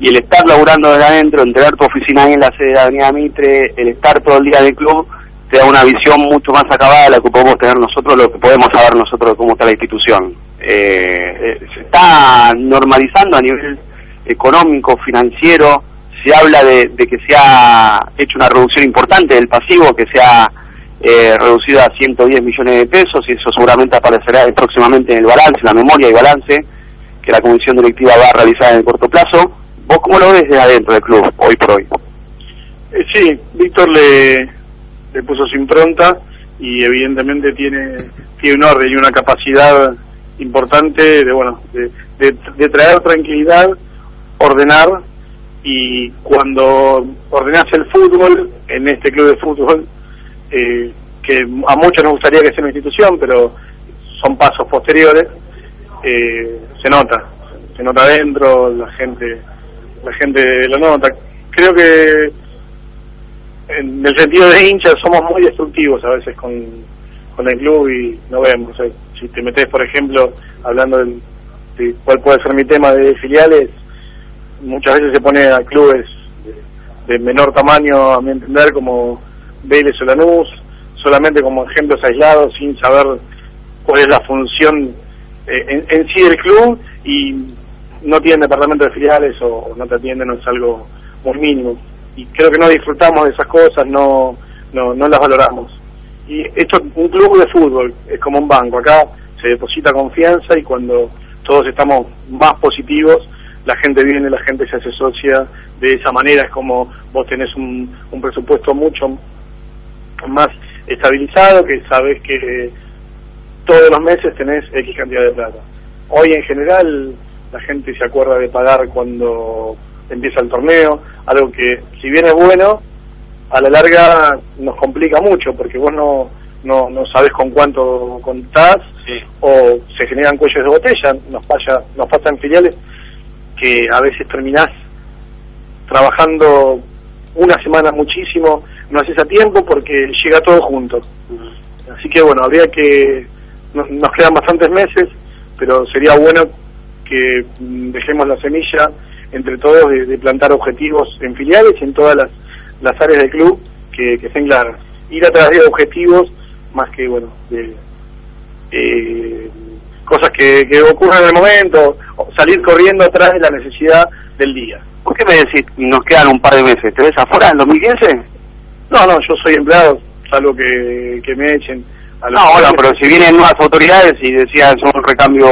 y el estar laburando desde adentro, en tener tu oficina ahí en la sede de Avenida Mitre, el estar todo el día en el club, te da una visión mucho más acabada de la que podemos tener nosotros, lo que podemos saber nosotros de cómo está la institución. Eh, eh, se está normalizando a nivel económico, financiero, se habla de, de que se ha hecho una reducción importante del pasivo, que se ha eh, reducido a 110 millones de pesos y eso seguramente aparecerá próximamente en el balance, en la memoria y balance que la comisión directiva va a realizar en el corto plazo. ¿Vos cómo lo ves desde adentro del club, hoy por hoy? Eh, sí, Víctor le, le puso su impronta y evidentemente tiene, tiene un orden y una capacidad importante de, bueno, de, de, de traer tranquilidad, ordenar y cuando ordenás el fútbol, en este club de fútbol, eh, que a muchos nos gustaría que sea una institución, pero son pasos posteriores, eh, se nota, se nota adentro, la gente, la gente lo nota. Creo que en el sentido de hinchas somos muy destructivos a veces con, con el club y no vemos. Si te metes, por ejemplo, hablando del- de cuál puede ser mi tema de filiales, muchas veces se pone a clubes de, de menor tamaño, a mi entender, como Vélez o Lanús, solamente como ejemplos aislados, sin saber cuál es la función eh, en, en sí del club y no tienen departamento de filiales o, no te atienden, o es algo mínimo. Y creo que no disfrutamos de esas cosas, no, no, no las valoramos. Y esto, un club de fútbol, es como un banco, acá se deposita confianza y cuando todos estamos más positivos, la gente viene, la gente se hace socia de esa manera, es como vos tenés un, un presupuesto mucho más estabilizado, que sabes que todos los meses tenés X cantidad de plata. Hoy en general la gente se acuerda de pagar cuando empieza el torneo, algo que si bien es bueno, a la larga nos complica mucho porque vos no no, no sabes con cuánto contás o se generan cuellos de botella, nos pasa, nos pasa en filiales que a veces terminás trabajando una semana muchísimo, no haces a tiempo porque llega todo junto. Así que bueno, habría que, no- nos quedan bastantes meses, pero sería bueno que mm, dejemos la semilla entre todos de, de plantar objetivos en filiales y en todas las, las áreas del club que, que estén claras. Ir atrás de objetivos más que, bueno, de eh, cosas que, que ocurran en el momento, salir corriendo atrás de la necesidad del día. ¿Por qué me decís nos quedan un par de meses? ¿Te ves afuera en 2015? No, no, yo soy empleado, salvo que, que me echen. A No, bueno, pero si vienen nuevas autoridades y decían es un recambio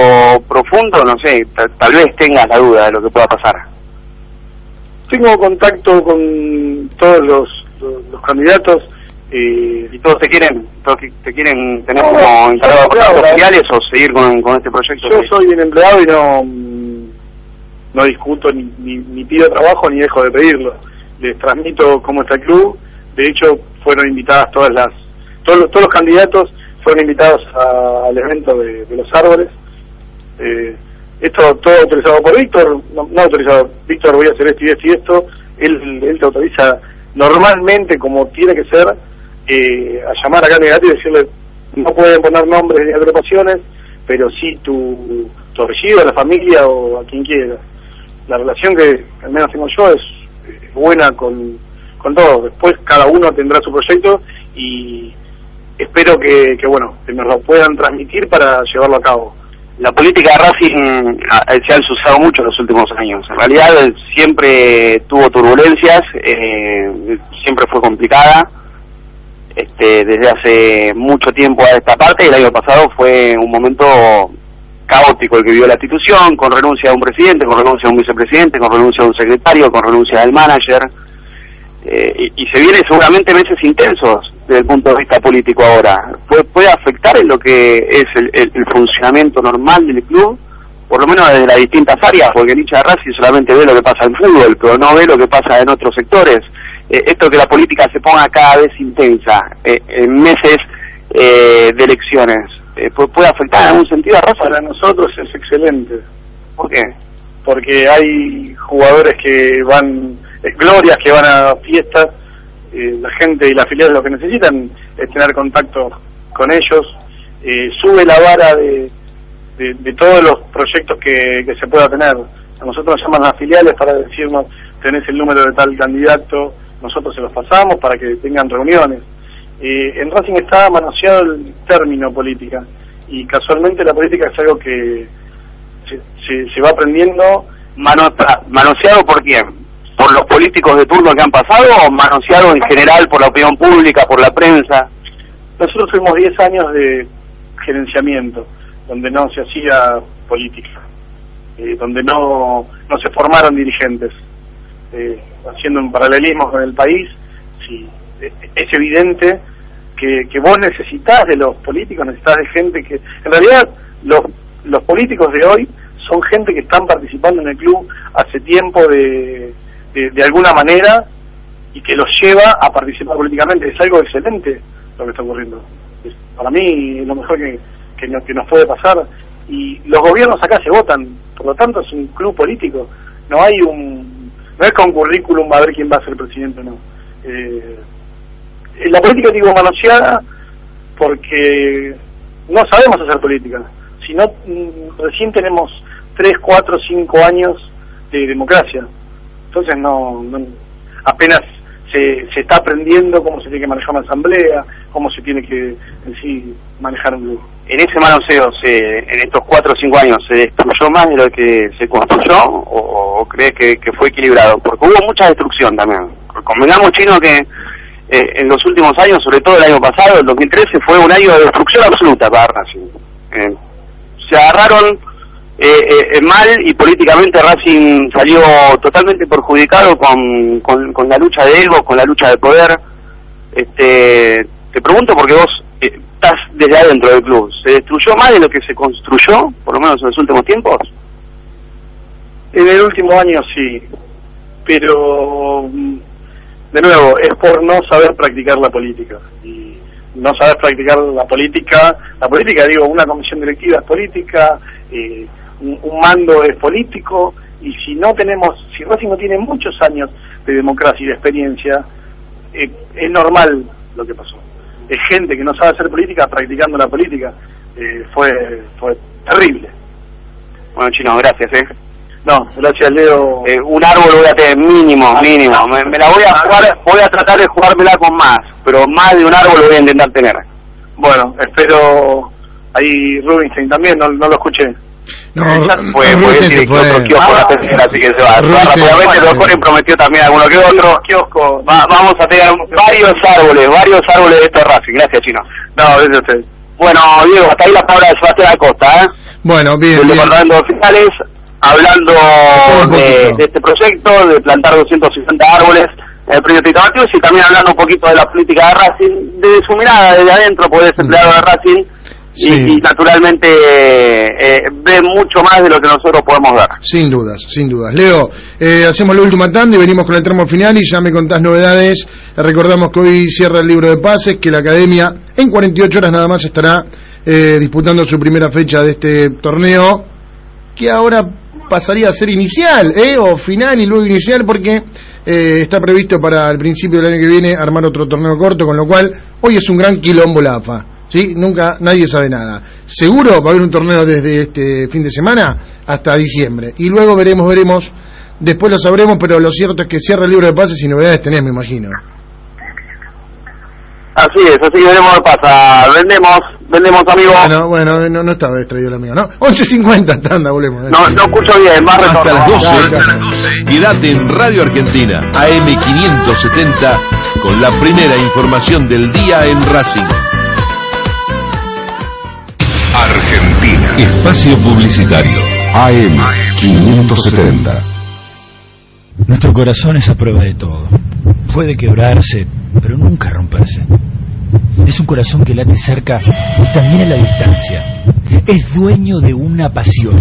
profundo, no sé, ta- tal vez tengas la duda de lo que pueda pasar. Tengo contacto con todos los, los, los candidatos. Eh, ¿Y todos te quieren, todos te- quieren tener No, como encargado de filiales o seguir con, con este proyecto? Yo que- soy bien empleado y no no discuto ni, ni, ni pido trabajo ni dejo de pedirlo. Les transmito cómo está el club. De hecho, fueron invitadas todas las todos los, todos los candidatos fueron invitados al evento de, los árboles. Eh, esto todo autorizado por Víctor, no, autorizado. Víctor, voy a hacer esto y esto y esto. Él, él te autoriza normalmente, como tiene que ser, eh, a llamar a candidato y decirle, no pueden poner nombres ni agrupaciones, pero sí tu, tu apellido, la familia o a quien quiera. La relación que al menos tengo yo es eh, buena con, con todos. Después cada uno tendrá su proyecto y espero que, que bueno, que nos lo puedan transmitir para llevarlo a cabo. La política de Racing ah, se ha ensuciado mucho en los últimos años. En realidad eh, siempre tuvo turbulencias, eh, siempre fue complicada. Este, desde hace mucho tiempo a esta parte, el año pasado fue un momento caótico el que vivió la institución, con renuncia de un presidente, con renuncia de un vicepresidente, con renuncia de un secretario, con renuncia del manager. Eh, y, y se vienen seguramente meses intensos desde el punto de vista político ahora. ¿Puede, puede afectar en lo que es el, el- el funcionamiento normal del club por lo menos desde las distintas áreas, porque el hincha de Racing solamente ve lo que pasa en fútbol, pero no ve lo que pasa en otros sectores. Eh, esto que la política se ponga cada vez intensa eh, en meses eh, de elecciones, eh, pu- ¿puede afectar en algún sentido a Racing? Para nosotros es excelente. ¿Por qué? Porque hay jugadores que van, glorias que van a fiestas, eh, la gente y las filiales lo que necesitan es tener contacto con ellos, eh, sube la vara de, de, todos los proyectos que, que se pueda tener. A nosotros nos llaman las filiales para decirnos, tenés el número de tal candidato, nosotros se los pasamos para que tengan reuniones. Eh, en Racing está manoseado el término política y casualmente la política es algo que se, se, va aprendiendo. Mano- ¿Manoseado por quién? ¿Por los políticos de turno que han pasado o manoseado en general por la opinión pública, por la prensa? Nosotros tuvimos 10 años de gerenciamiento, donde no se hacía política, eh, donde no, no se formaron dirigentes. Eh, haciendo un paralelismo con el país, sí, eh, es evidente que, que vos necesitas de los políticos, necesitas de gente que... En realidad, los, los políticos de hoy son gente que están participando en el club hace tiempo de, de, alguna manera y que los lleva a participar políticamente. Es algo excelente lo que está ocurriendo. Es, para mí, lo mejor que, que, no- que nos puede pasar. Y los gobiernos acá se votan, por lo tanto es un club político. No hay un. No es con currículum a ver quién va a ser presidente o no. Eh, la política digo manoseada porque no sabemos hacer política. Si no, mm, recién tenemos 3, 4, 5 años de democracia. Entonces no, no- apenas se, se está aprendiendo cómo se tiene que manejar una asamblea, cómo se tiene que en sí manejar un grupo. ¿En ese manoseo, se, en estos cuatro o cinco años, se destruyó más de lo que se construyó o, crees que, que fue equilibrado? Porque hubo mucha destrucción también. Convengamos, Chino, que eh, en los últimos años, sobre todo el año pasado, el 2013, fue un año de destrucción absoluta para Racing. Eh, se agarraron eh, eh, mal y políticamente Racing salió totalmente perjudicado con, con, con la lucha de ego, con la lucha de poder. Este, te pregunto porque vos eh, estás desde adentro del club. ¿Se destruyó más de lo que se construyó, por lo menos en los últimos tiempos? En el último año sí, pero mm, de nuevo, es por no saber practicar la política. Y no saber practicar la política, la política, digo, una comisión directiva es política, eh, un, un mando es político, y si no tenemos, si Racing no tiene muchos años de democracia y de experiencia, eh, es normal lo que pasó. Es gente que no sabe hacer política practicando la política. Eh, fue, fue terrible. Bueno, Chino, gracias, ¿eh? No, gracias, Leo. Eh, un árbol voy a tener mínimo, mínimo. Me, me la voy a jugar, voy a tratar de jugármela con más, pero más de un árbol voy a intentar tener. Bueno, espero ahí Rubinstein también, no, no lo escuché. No, Puede, puede decir que otro kiosco la tercera, así que se va. Rápidamente, bueno. Doctor prometió también alguno que otro. Kiosco. Va- vamos a tener varios árboles, varios árboles de estos Racing. Gracias, Chino. No, gracias a usted. Bueno, Diego, hasta ahí la palabra de Sebastián Acosta, ¿eh? Bueno, bien, del bien. Departamento de Fiscales, hablando de, de este proyecto, de plantar 260 árboles en el predio Tito Matius y también hablando un poquito de la política de Racing, de su mirada desde adentro, es empleado de Racing y, Sí. y naturalmente eh, ve mucho más de lo que nosotros podemos dar. Sin dudas, sin dudas. Leo, eh, hacemos la última tanda y venimos con el tramo final y ya me contás novedades. Eh, Recordamos que hoy cierra el libro de pases, que la academia en 48 horas nada más estará eh, disputando su primera fecha de este torneo, que ahora pasaría a ser inicial, ¿eh? o final y luego inicial, porque eh, está previsto para el principio del año que viene armar otro torneo corto, con lo cual hoy es un gran quilombo la AFA. ¿Sí? Nunca, nadie sabe nada. Seguro va a haber un torneo desde este fin de semana hasta diciembre. Y luego veremos, veremos, después lo sabremos, pero lo cierto es que cierra el libro de pases y novedades tenés, me imagino. Así es, así que veremos qué pasa. Vendemos, vendemos amigos. Bueno, bueno, no, no estaba distraído el amigo, ¿no? 11.50, tanda, volvemos. ¿eh? No, no escucho bien, más Hasta retorno. las 12. Dale, Hasta las 12. Quédate en Radio Argentina, AM570, con la primera información del día en Racing. Argentina. Espacio Publicitario. AM 570. Nuestro corazón es a prueba de todo. Puede quebrarse, pero nunca romperse. Es un corazón que late cerca y también a la distancia. Es dueño de una pasión.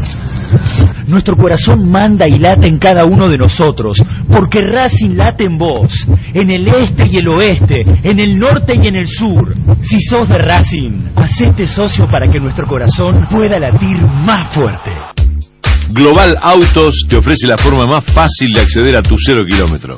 Nuestro corazón manda y late en cada uno de nosotros, porque Racing late en vos, en el este y el oeste, en el norte y en el sur. Si sos de Racing, hacete socio para que nuestro corazón pueda latir más fuerte. Global Autos te ofrece la forma más fácil de acceder a tu cero kilómetro.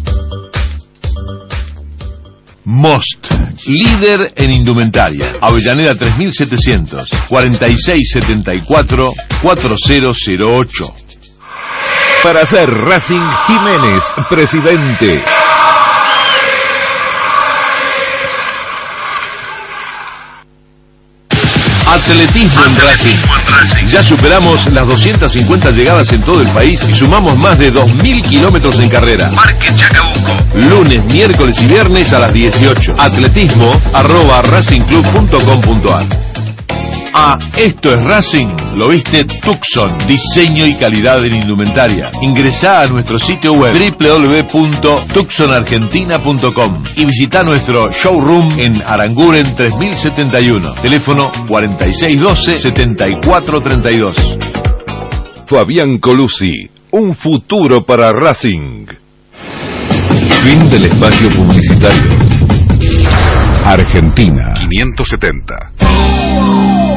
Most, líder en indumentaria. Avellaneda 3700, 4674, 4008. Para ser Racing Jiménez, presidente. Atletismo en Racing. Ya superamos las 250 llegadas en todo el país y sumamos más de 2.000 kilómetros en carrera. Parque Chacabuco. Lunes, miércoles y viernes a las 18. Atletismo arroba racingclub.com.ar Ah, esto es Racing, lo viste Tucson, diseño y calidad en indumentaria. Ingresá a nuestro sitio web www.tucsonargentina.com y visita nuestro showroom en Aranguren 3071, teléfono 4612-7432. Fabián Colusi, un futuro para Racing. Fin del espacio publicitario. Argentina 570.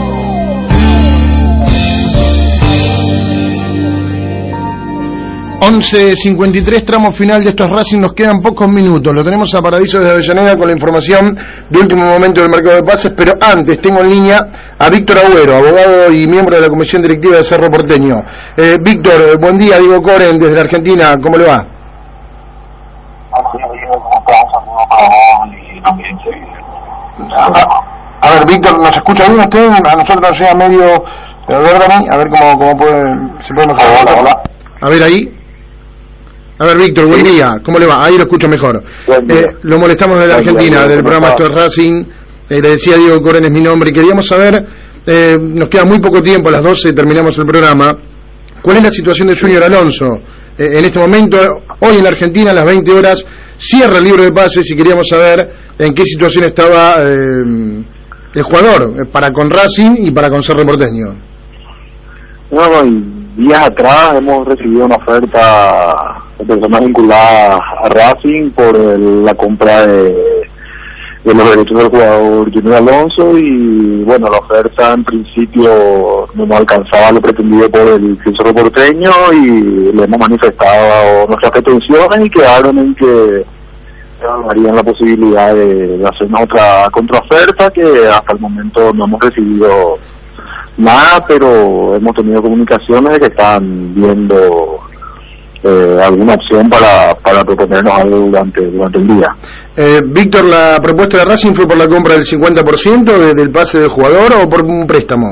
11.53, tramo final de estos Racing, nos quedan pocos minutos. Lo tenemos a Paradiso desde Avellaneda con la información de último momento del mercado de pases, pero antes tengo en línea a Víctor Agüero, abogado y miembro de la Comisión Directiva de Cerro Porteño. Eh, Víctor, buen día, Diego Coren, desde la Argentina, ¿cómo le va? A ver, Víctor, ¿nos escucha bien usted? A nosotros nos llega medio... A ver, Dani, a ver cómo, cómo puede, se puede mejorar. A ver ahí. A ver, Víctor, buen día. ¿Cómo le va? Ahí lo escucho mejor. Eh, lo molestamos de la Argentina, del programa Esto es Racing. Eh, le decía Diego Coren es mi nombre. Y queríamos saber, eh, nos queda muy poco tiempo, a las 12 terminamos el programa. ¿Cuál es la situación de Junior Alonso? Eh, en este momento, hoy en la Argentina, a las 20 horas, cierra el libro de pases y queríamos saber en qué situación estaba eh, el jugador para con Racing y para con Cerro Porteño. No, y días atrás hemos recibido una oferta personas vinculadas a Racing por el- la compra de, los derechos del jugador Junior Alonso y bueno, la oferta en principio no alcanzaba lo pretendido por el Cerro Porteño y le hemos manifestado nuestras pretensiones y quedaron en que harían la posibilidad de, de hacer una otra contraoferta que hasta el momento no hemos recibido nada, pero hemos tenido comunicaciones de que están viendo eh, alguna opción para, para proponernos algo durante, durante el día. Eh, Víctor, ¿la propuesta de Racing fue por la compra del 50% de- del pase del jugador o por un préstamo?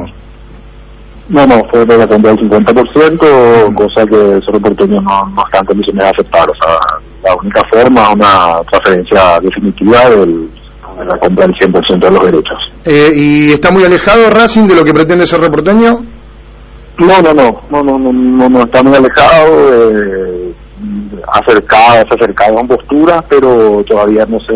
No, no, fue de la compra del 50%, cosa que Cerro Porteño no, no está en condiciones de aceptar. O sea, la única forma es una transferencia definitiva del, de la compra del 100% de los derechos. Eh, ¿Y está muy alejado Racing de lo que pretende Cerro Porteño? No, no, no, no, no, no, no, no está muy alejado, eh, acercado, se ha acercado a posturas, pero todavía no se,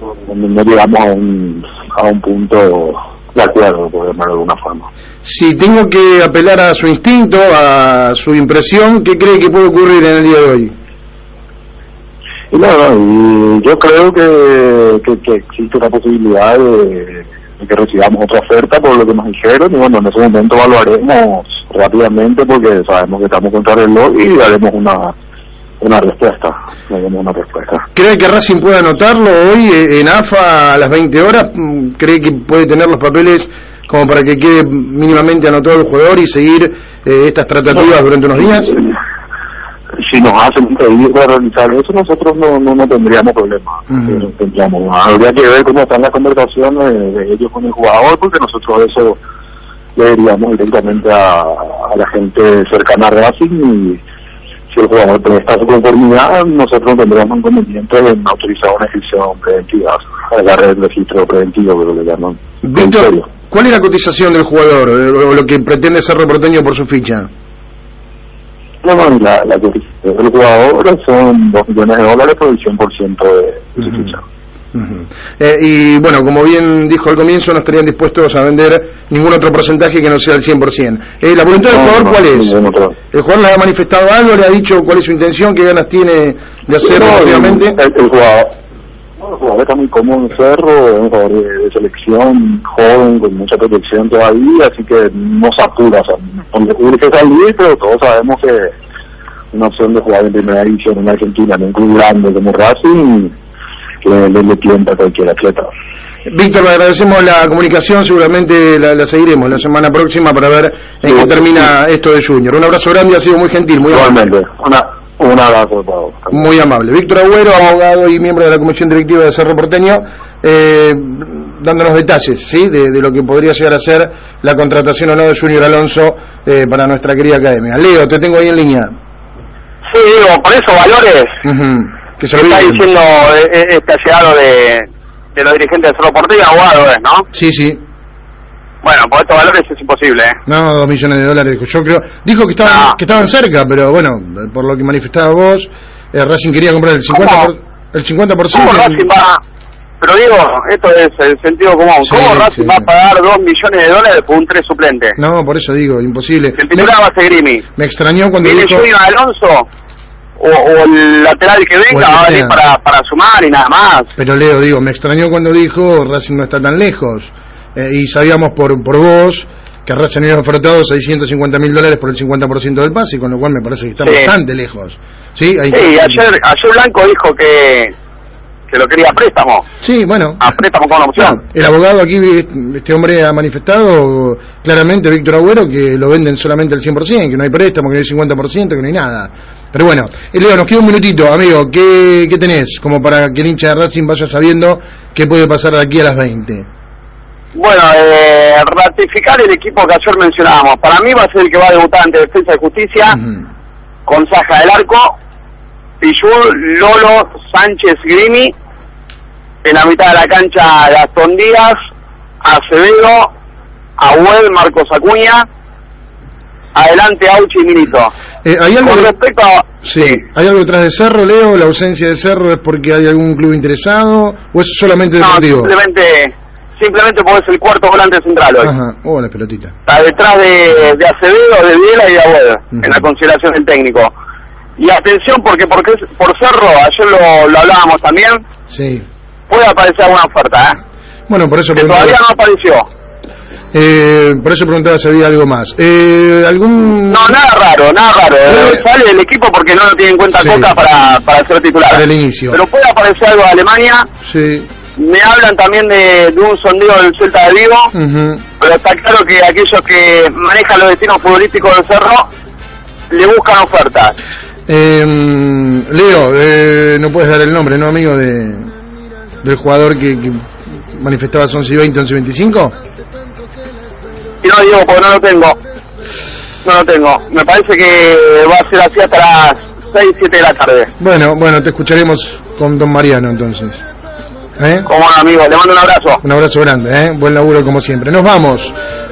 no, no- no llegamos a un, a un punto de acuerdo, por llamarlo de alguna forma. Si tengo que apelar a su instinto, a su impresión, ¿qué cree que puede ocurrir en el día de hoy? Y no, no, y yo creo que, que, que existe una posibilidad de, que recibamos otra oferta por lo que nos dijeron y bueno, en ese momento evaluaremos rápidamente porque sabemos que estamos contra el reloj y daremos una, una respuesta, daremos una respuesta. ¿Cree que Racing puede anotarlo hoy eh, en AFA a las 20 horas? ¿Cree que puede tener los papeles como para que quede mínimamente anotado el jugador y seguir eh, estas tratativas durante unos días? Si nos hacen un pedido para realizar eso, nosotros no, no, no tendríamos problema. No tendríamos, habría que ver cómo están las conversaciones de, de ellos con el jugador, porque nosotros eso le diríamos directamente a, a la gente cercana a Racing y si el jugador presta su conformidad, nosotros no tendríamos inconveniente en autorizar una inscripción preventiva, agarrar el registro preventivo, que lo llaman. Víctor, ¿cuál es la cotización del jugador eh, o lo que pretende ser Porteño por su ficha? No, no, la, la cotización del jugador son 2 millones de dólares por el 100% de, de su ficha. Eh, y bueno, como bien dijo al comienzo, no estarían dispuestos a vender ningún otro porcentaje que no sea el 100%. Eh, ¿La voluntad del jugador no, cuál es? ¿El jugador le ha manifestado algo? ¿Le ha dicho cuál es su intención? ¿Qué ganas tiene de hacer No, rápidamente? El, el jugador, el jugador está muy cómodo en Cerro, es un jugador de, de selección, joven, con mucha proyección todavía, así que no se apura, o sea, le urge salir, pero todos sabemos que una opción de jugar en primera división en Argentina, en un club grande como Racing, le, le tienta a cualquier atleta. Víctor, le agradecemos la comunicación, seguramente la, la seguiremos la semana próxima para ver en qué termina esto de Junior. Un abrazo grande, ha sido muy gentil, muy amable. Igualmente, una, un abrazo. Muy amable. Víctor Agüero, abogado y miembro de la Comisión Directiva de Cerro Porteño, eh, dándonos detalles ¿sí? de, de lo que podría llegar a ser la contratación o no de Junior Alonso eh, para nuestra querida academia. Leo, te tengo ahí en línea. Sí, digo, por eso valores Ujú, Que se está diciendo eh, eh, este allegado de, de los dirigentes de Cerro Porteño, abogado es, ¿no? Sí, sí. Bueno, por estos valores es imposible, ¿eh? No, dos millones de dólares. dijo. Yo creo, dijo que estaban, que estaban cerca, pero bueno, por lo que manifestaba vos, eh, Racing quería comprar el 50%. Por, el 50%. ¿Cómo Racing va? Pero digo, esto es el sentido común. Sí, ¿Cómo Racing sí. va a pagar dos millones de dólares por un tres suplente? No, por eso digo, imposible. El titular va a ser Grimi. Me extrañó cuando ¿Viene dijo... Junior Alonso? O, o el lateral que venga va a venir para, para sumar y nada más. Pero Leo, digo, me extrañó cuando dijo Racing no está tan lejos. Eh, y sabíamos por, por vos que Racing había ofertado 650 mil dólares por el 50% del pase, con lo cual me parece que está Sí. bastante lejos. Sí, Hay- Sí, ayer, ayer Blanco dijo que, que lo quería a préstamo. Sí, bueno. A préstamo con opción. El abogado aquí, este hombre ha manifestado claramente, Víctor Agüero, que lo venden solamente al 100%, que no hay préstamo, que no hay 50%, que no hay nada. Pero bueno, eh, Leo, nos queda un minutito, amigo. ¿Qué, qué tenés como para que el hincha de Racing vaya sabiendo qué puede pasar de aquí a las 20? Bueno, eh, ratificar el equipo que ayer mencionábamos. Para mí va a ser el que va a debutar ante Defensa de Justicia, con Saja del Arco, Pichul, Lolo, Sánchez, Grimi, en la mitad de la cancha Gastón Díaz, Acevedo, Abuel, Marcos Acuña, adelante Auchi y Milito. Eh, ¿hay, algo Con respecto a... sí. ¿Hay algo detrás de Cerro, Leo? ¿La ausencia de Cerro es porque hay algún club interesado o es solamente No, deportivo? simplemente, simplemente porque es el cuarto volante central hoy. Ajá, oh, la pelotita. Está detrás de, de Acevedo, de Viela y de Abuel, en la consideración del técnico. Y atención porque, porque por Cerro, ayer lo, lo hablábamos también, Sí. puede aparecer alguna oferta, ¿eh? Bueno, por eso que preguntaba, todavía no apareció. eh, por eso preguntaba si había algo más. Eh, ¿Algún...? No, nada raro, nada raro. Eh, Sale del equipo porque no lo tiene en cuenta Sí. Coca para, para ser titular. Para el inicio. Pero puede aparecer algo de Alemania. Sí. Me hablan también de, de un sondeo del Celta de Vigo. Pero está claro que aquellos que manejan los destinos futbolísticos del Cerro le buscan ofertas. Eh, Leo, eh, no puedes dar el nombre, ¿no, amigo, de del jugador que, que manifestabas 11 y 20, 11 y 25? Y no digo porque no lo tengo. No lo tengo. Me parece que va a ser así hasta las 6, 7 de la tarde. Bueno, bueno, te escucharemos con Don Mariano entonces. ¿Eh? Como un amigo, le mando un abrazo. Un abrazo grande, ¿eh? Buen laburo como siempre. Nos vamos.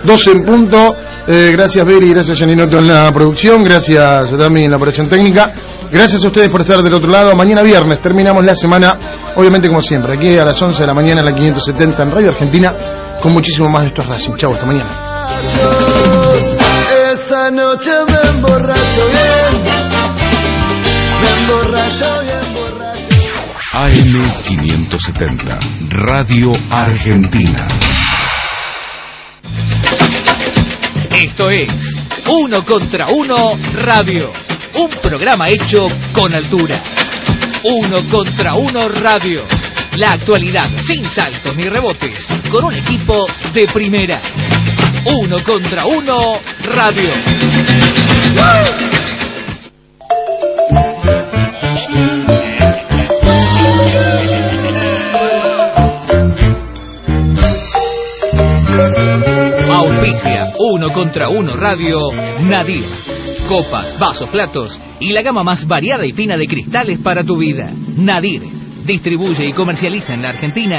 12 en punto. Eh, gracias, Beri. Gracias, Janinoto, en la producción. Gracias, Dami, en la operación técnica. Gracias a ustedes por estar del otro lado. Mañana viernes terminamos la semana, obviamente como siempre, aquí a las 11 de la mañana en la 570 en Radio Argentina, con muchísimo más de estos Racing. Chau, hasta mañana. Esta noche me emborracho bien, AM570, Radio Argentina. Esto es Uno contra Uno Radio, un programa hecho con altura. Uno contra Uno Radio, la actualidad sin saltos ni rebotes, con un equipo de primera. Uno contra Uno Radio. Auspicia Uno contra Uno Radio Nadir. copas, vasos, platos y la gama más variada y fina de cristales para tu vida. Nadir distribuye y comercializa en la Argentina